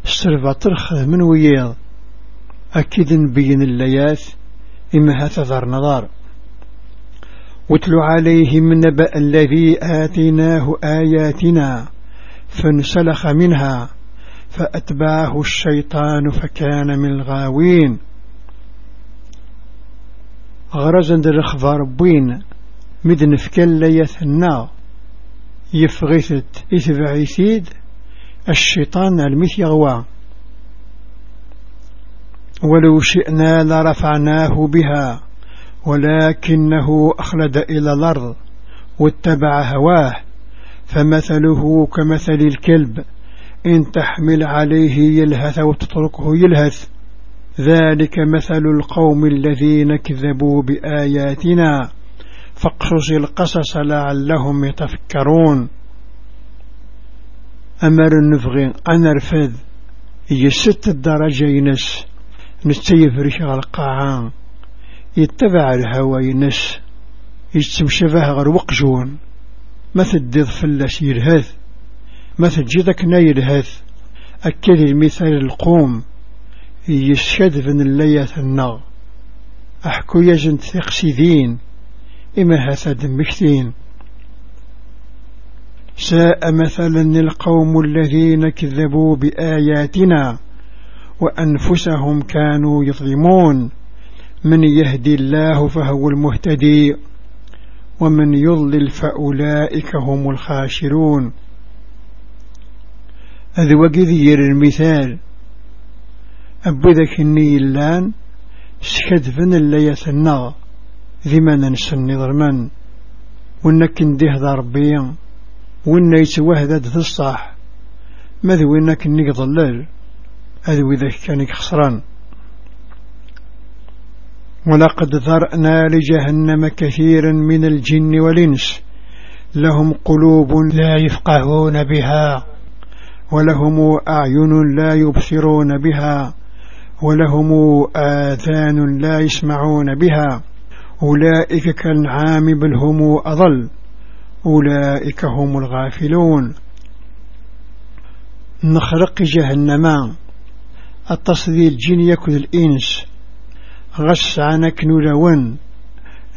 السرفة ترخذ من وياض أكيد نبين الليات إما هتذر نظار. واتلو عليهم نبأ الذي آتيناه آياتنا فانسلخ منها فأتباه الشيطان فكان من الغاوين. غرزا در ربين مدن فكال ليثنا يفغثت إثبعيثيد الشيطان المث يغوى ولو شئنا لرفعناه بها ولكنه أخلد إلى الأرض واتبع هواه فمثله كمثل الكلب إن تحمل عليه يلهث وتتركه يلهث. ذلك مثل القوم الذين كذبوا بآياتنا فاقصص القصص لعلهم يتفكرون. أمر النفغي أنا رفض يست الدرجة ينس؟ نستيف رشغ القاعان يتبع الهوى ينس. يتمشفه غير وقجون. ما تديض فلاس يرهث ما تجيدك نايرهث أكد المثال القوم. يشهد بن اللية النغ. أحكو يجن ثقسيذين إما هثد مكتين ساء مثلا القوم الذين كذبوا بآياتنا وأنفسهم كانوا يظلمون. من يهدي الله فهو المهتدي ومن يضلل فأولئك هم الخاشرون هذا وقذير المثال. أبو ذاك النيلان سكدفن اللي يثنى ذي ما ننسى النظرمان وانك نديه ربيا وإن يتوهد في الصح ماذا وإنك إنك ضلال هذا وإذا كان خسران. ولقد ذرأنا لجهنم كثيرا من الجن والإنس. لهم قلوب لا يفقهون بها. ولهم أعين لا يبصرون بها. ولهم آذان لا يسمعون بها. أولئك كالعام بل هم أضل. أولئك هم الغافلون. نخرق جهنم. التصدي الجن يكذ الإنس. غس عنك نولون.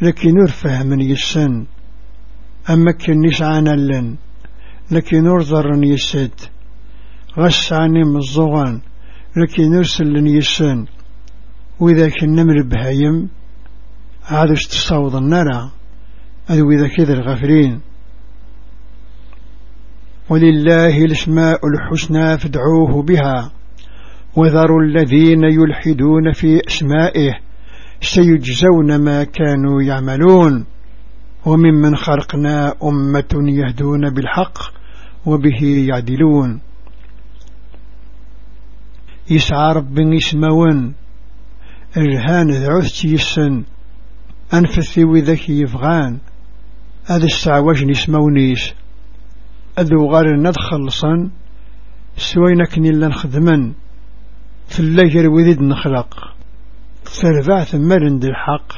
لكن نرفه من يسن. أما كنش عنا لن لكن نرضر يسد. غس عني مزغان لكن نرسل لن يسن. وإذا كنا البهايم عادش تصوض النار أذو إذا كذا الغافلين. ولله الاسماء الحسنى فادعوه بها. وذروا الذين يلحدون في أسمائه سيجزون ما كانوا يعملون. وممن خلقنا أمة يهدون بالحق وبه يعدلون. يسعى رب يسمون الهان ذعث يسن. أنفثي وذاك يفغان. هذا السعواج نسمونيش أذو غار ندخل سوينا كني إلا نخدمن في اللجر وذيد نخلق. ترفع ثم رند الحق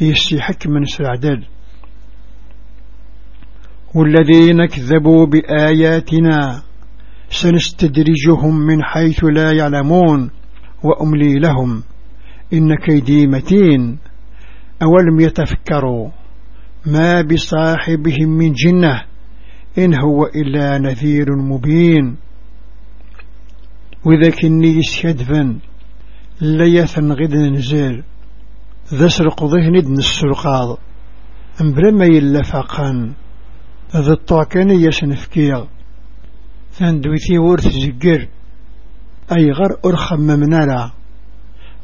يستحك من سعدل والذين كذبوا بآياتنا سنستدرجهم من حيث لا يعلمون. وأملي لهم إن كيدي متين. أولم يتفكروا ما بصاحبهم من جنة إن هو إلا نذير مبين. وإذا كني يسكدفن لا يثن غد نزل ذا سرق ذهن ادن السرقاض. امبلا ما يلفقان ذا الطاكن يسنفكيغ ثاندويتي ورث زقر أي غر أرخم ممنالا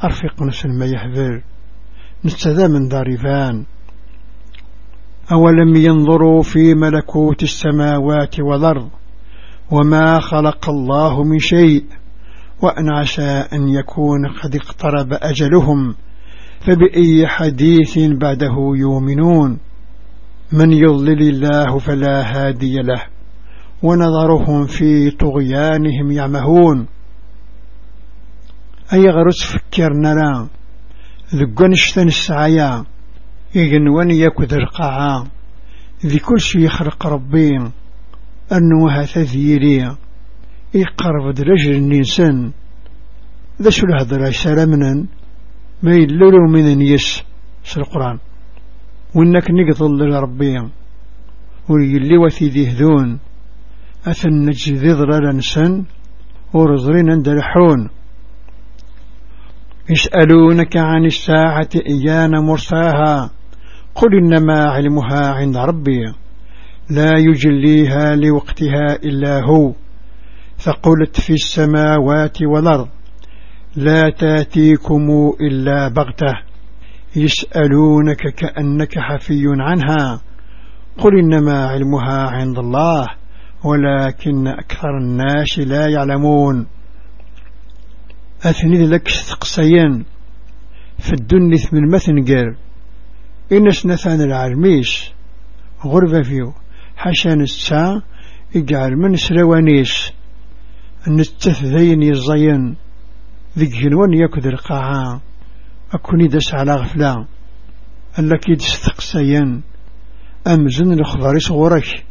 أرفق نسل يحذر. نستذا من دارفان أولم ينظروا في ملكوت السماوات والأرض وما خلق الله من شيء وأن عسى أن يكون قد اقترب أجلهم فبأي حديث بعده يؤمنون؟ من يضلل الله فلا هادي له ونظرهم في طغيانهم يعمهون. أي غرس فكرنا لا؟ ذقن اشتن يجنوان يكد القاعا ذي كل شي يخرق ربي. أنه تذيري يقرب درجل النسان. ذا شو الهضرة سلامنا ما يلولو من يس في القرآن. وإنك نقضل لربي. ويلي وثي ذي هذون. أثن نجذي ضرر نسن ورزرين عند الحون. يسألونك عن الساعة إيان مرساها. قل إنما علمها عند ربي لا يجليها لوقتها إلا هو. فقلت في السماوات والأرض لا تأتيكم إلا بغتة. يسألونك كأنك حفي عنها. قل إنما علمها عند الله ولكن أكثر الناس لا يعلمون. أثني لك استقصيان في الدنيا من مثنقر إن سنثان العالميس غربة فيو. حشان الساعة يجعل من سلوانيس نستثذين يزين ذيك جنوان ياكد القاعة. أكوني دس على غفلة ألك يدستقسيان أمزن الخباريس غورك.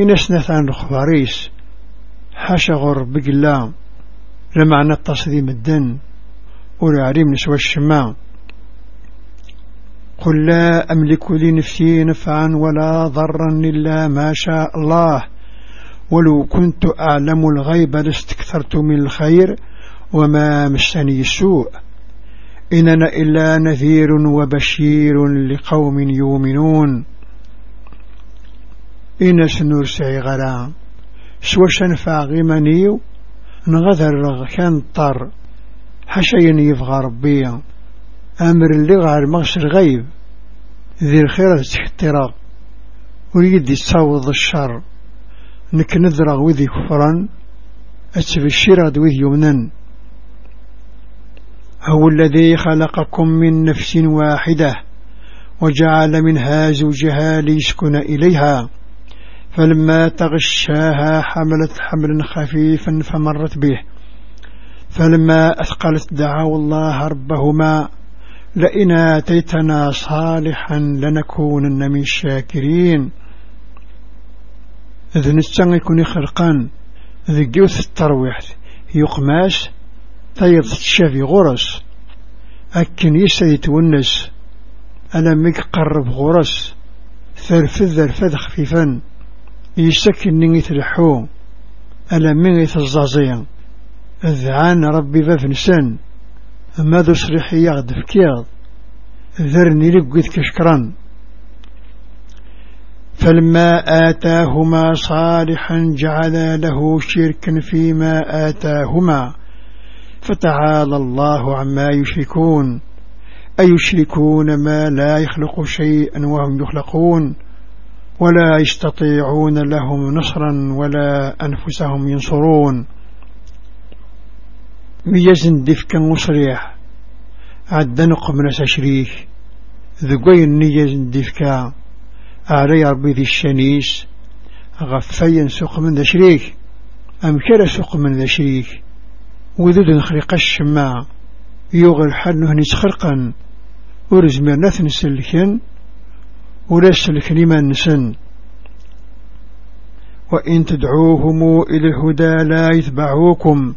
إن سنثان الخباريس حاشا غور بقلا. لمعنى التصديم الدن. ولا عليم نسوى الشماء. قل لا أملك لنفسي نفعا ولا ضرا إلا ما شاء الله. ولو كنت أعلم الغيب لاستكثرت من الخير وما مسني السوء. إننا إلا نذير وبشير لقوم يؤمنون. إن سنرسعي غلا سوى شنفع غمانيو نغذر كان طر. حشين يفغى ربي. أمر اللي غير مغسر غيب ذي الخير تحترى وريد يتصاوض الشر. نك نذرى وذي كفرا أتبشر وذي يمنا هو الذي خلقكم من نفس واحدة وجعل منها زوجها ليسكن إليها. فلما تغشاها حملت حملا خفيفا فمرت به. فلما أثقلت دعوا الله ربهما. لئن آتيتنا صالحا لنكونن من الشاكرين. إذن نستغل يكون خلقان ذي جوث الترويح يقماس تيض الشافي غرس. أكن يسيت ونس أنا ميك قرب غرس. ثرفذ ذرفذ خفيفا يسكن نيث الحو ألا ميث الزازية الذعان ربي بفنسان. أما ذو صريحي يغد فكيض ذرني لقيت كشكرا فلما آتاهما صالحا جعل له شركا فيما آتاهما. فتعالى الله عما يشركون. أيشركون ما لا يخلق شيئا وهم يخلقون. ولا يستطيعون لهم نصرا ولا أنفسهم ينصرون. ميزن دفكا مصريح عدنق من تشريك ذقين نيزن دفكا علي ربي ذي الشنيس. غفيا سوق من ذا شريك أم كلا سوق من ذا شريك وذود نخلق الشماع يوغ الحال نهني تخرقا ورزمير نثن سلكن. ولا سلكن ما نسن. وإن تدعوهم إلى الهدى لا يتبعوكم.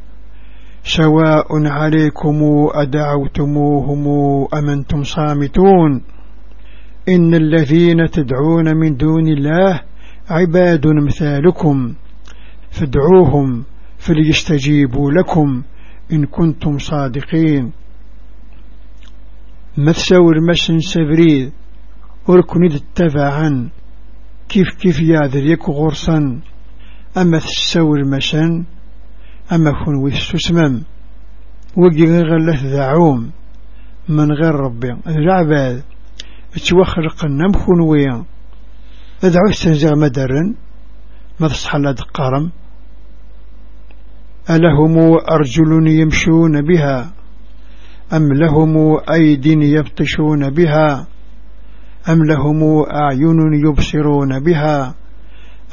سواء عليكم أدعوتموهم أم أنتم صامتون. إن الذين تدعون من دون الله عباد مثالكم. فادعوهم فليستجيبوا لكم إن كنتم صادقين. ما تساور مسن سبريد وركن التبعا كيف كيف يعذر يكو غرصا أما تساور مسن أما كن ويستسمم وقي غلث ذعوم من غير ربي. العباد اتوخرق النمخون ويا. ادعو استنزع مدرن ما تصحى لا دقارم ألهم أرجل يمشون بها أم لهم أيد يبطشون بها أم لهم أعين يبصرون بها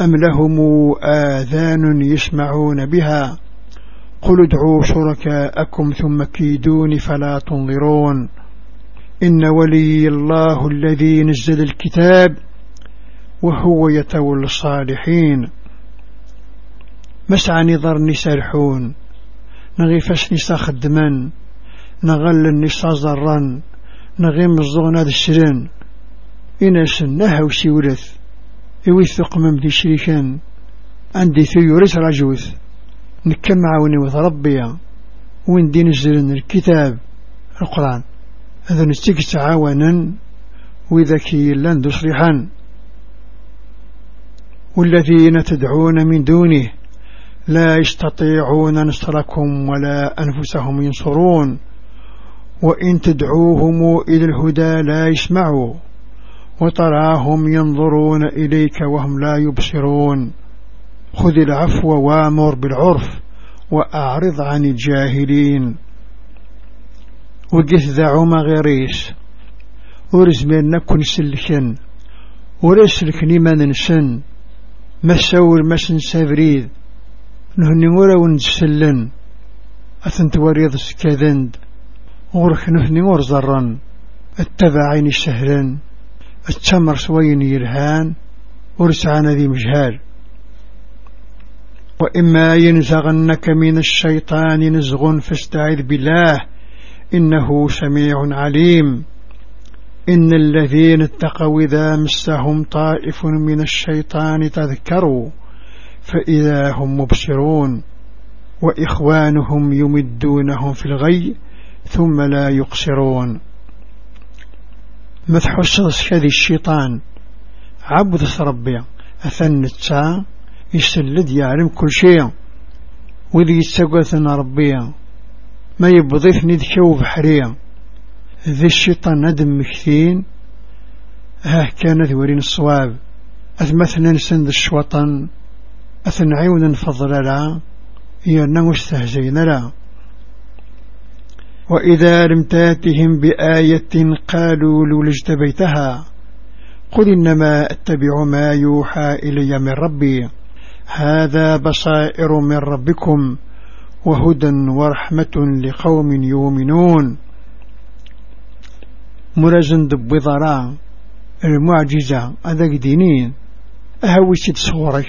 أم لهم آذان يسمعون بها. قل ادعوا شركاءكم ثم كيدون فلا تنظرون. إن ولي الله الذي نزل الكتاب وهو يتولى الصالحين. مسعى نظر نسرحون نغيفش نسا خدما نغل النسا زرا نغيم الزغن هذا السرين. إناس نهى وسيورث يوثق من ذي شريكان عندي ثيوريس رجوث نكم معاوني وث ربيا وين دين الزرن الكتاب القرآن. هذا نستيك تعاونا وإذا كي لن تصرحا والذين تدعون من دونه لا يستطيعون نصركم ولا أنفسهم ينصرون. وإن تدعوهم إلى الهدى لا يسمعوا. وتراهم ينظرون إليك وهم لا يبصرون. خذ العفو وامر بالعرف وأعرض عن الجاهلين. وقث ذا عما غيريس ورزمين نكون سلكن. ورسلكني ما ننسن. مساور مسن سافريد نهني ورا ونسلن. أثنت وريض سكاذند غرخ نهني ورزرن التبعين السهلن التمر سوين يرهان. ورسعنا ذي مجهال. وإما ينزغنك من الشيطان نزغ فاستعذ بالله إنه سميع عليم. إن الذين اتقوا إذا مسهم طائف من الشيطان تذكروا فإذا هم مبصرون. وإخوانهم يمدونهم في الغي ثم لا يقصرون. هذه الشيطان. عبد ربي أثن التسا يسلد يعلم كل شيء وذي يتسقثنا ربيا ما يبضيفني ذكو بحريا ذي الشيطان ندم مكثين ها كان ذورين الصواب. أثمثنا نسند الشوطن أثنعيون نفضل لا يرنا مستهزين لا. وإذا لم تاتهم بآية قالوا لولا اجتبيتها قل إنما أتبع ما يوحى إلي من ربي. هذا بصائر من ربكم وهدى ورحمة لقوم يؤمنون. مرزن دبضراء المعجزة أذاك دينين أهوشت صورك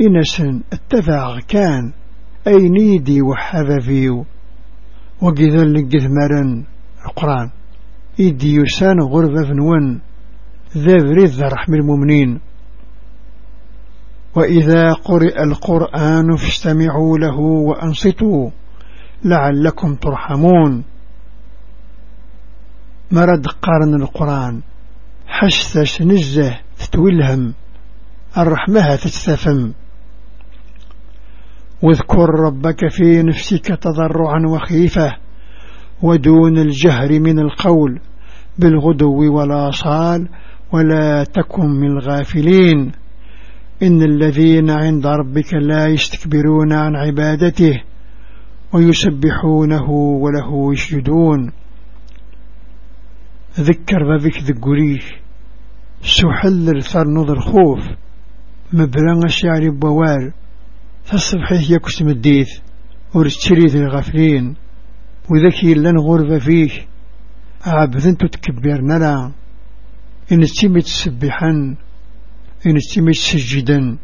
إنسن اتفع كان أي نيدي وحبفيو وقذا لقذ القرآن. إيدي يسان غربة فنون. ذا بريد رحم المؤمنين. وإذا قرئ القرآن فاستمعوا له وأنصتوا لعلكم ترحمون. مرد قارن القرآن. حشتش نزه تتولهم الرحمة تتثفم واذكر ربك في نفسك تضرعا وخيفة ودون الجهر من القول بالغدو والآصال ولا تكن من الغافلين. إن الذين عند ربك لا يستكبرون عن عبادته ويسبحونه وله يسجدون. ذكر بابك ذكريش سحل الثرنض الخوف مبرنغ الشعر بوار فالصبح يكس مديث ورشتريد الغافلين وذكي لن غرب فيه عبذن تتكبرنا لا. إن تسمي تسبحا إن تسمي تسجدا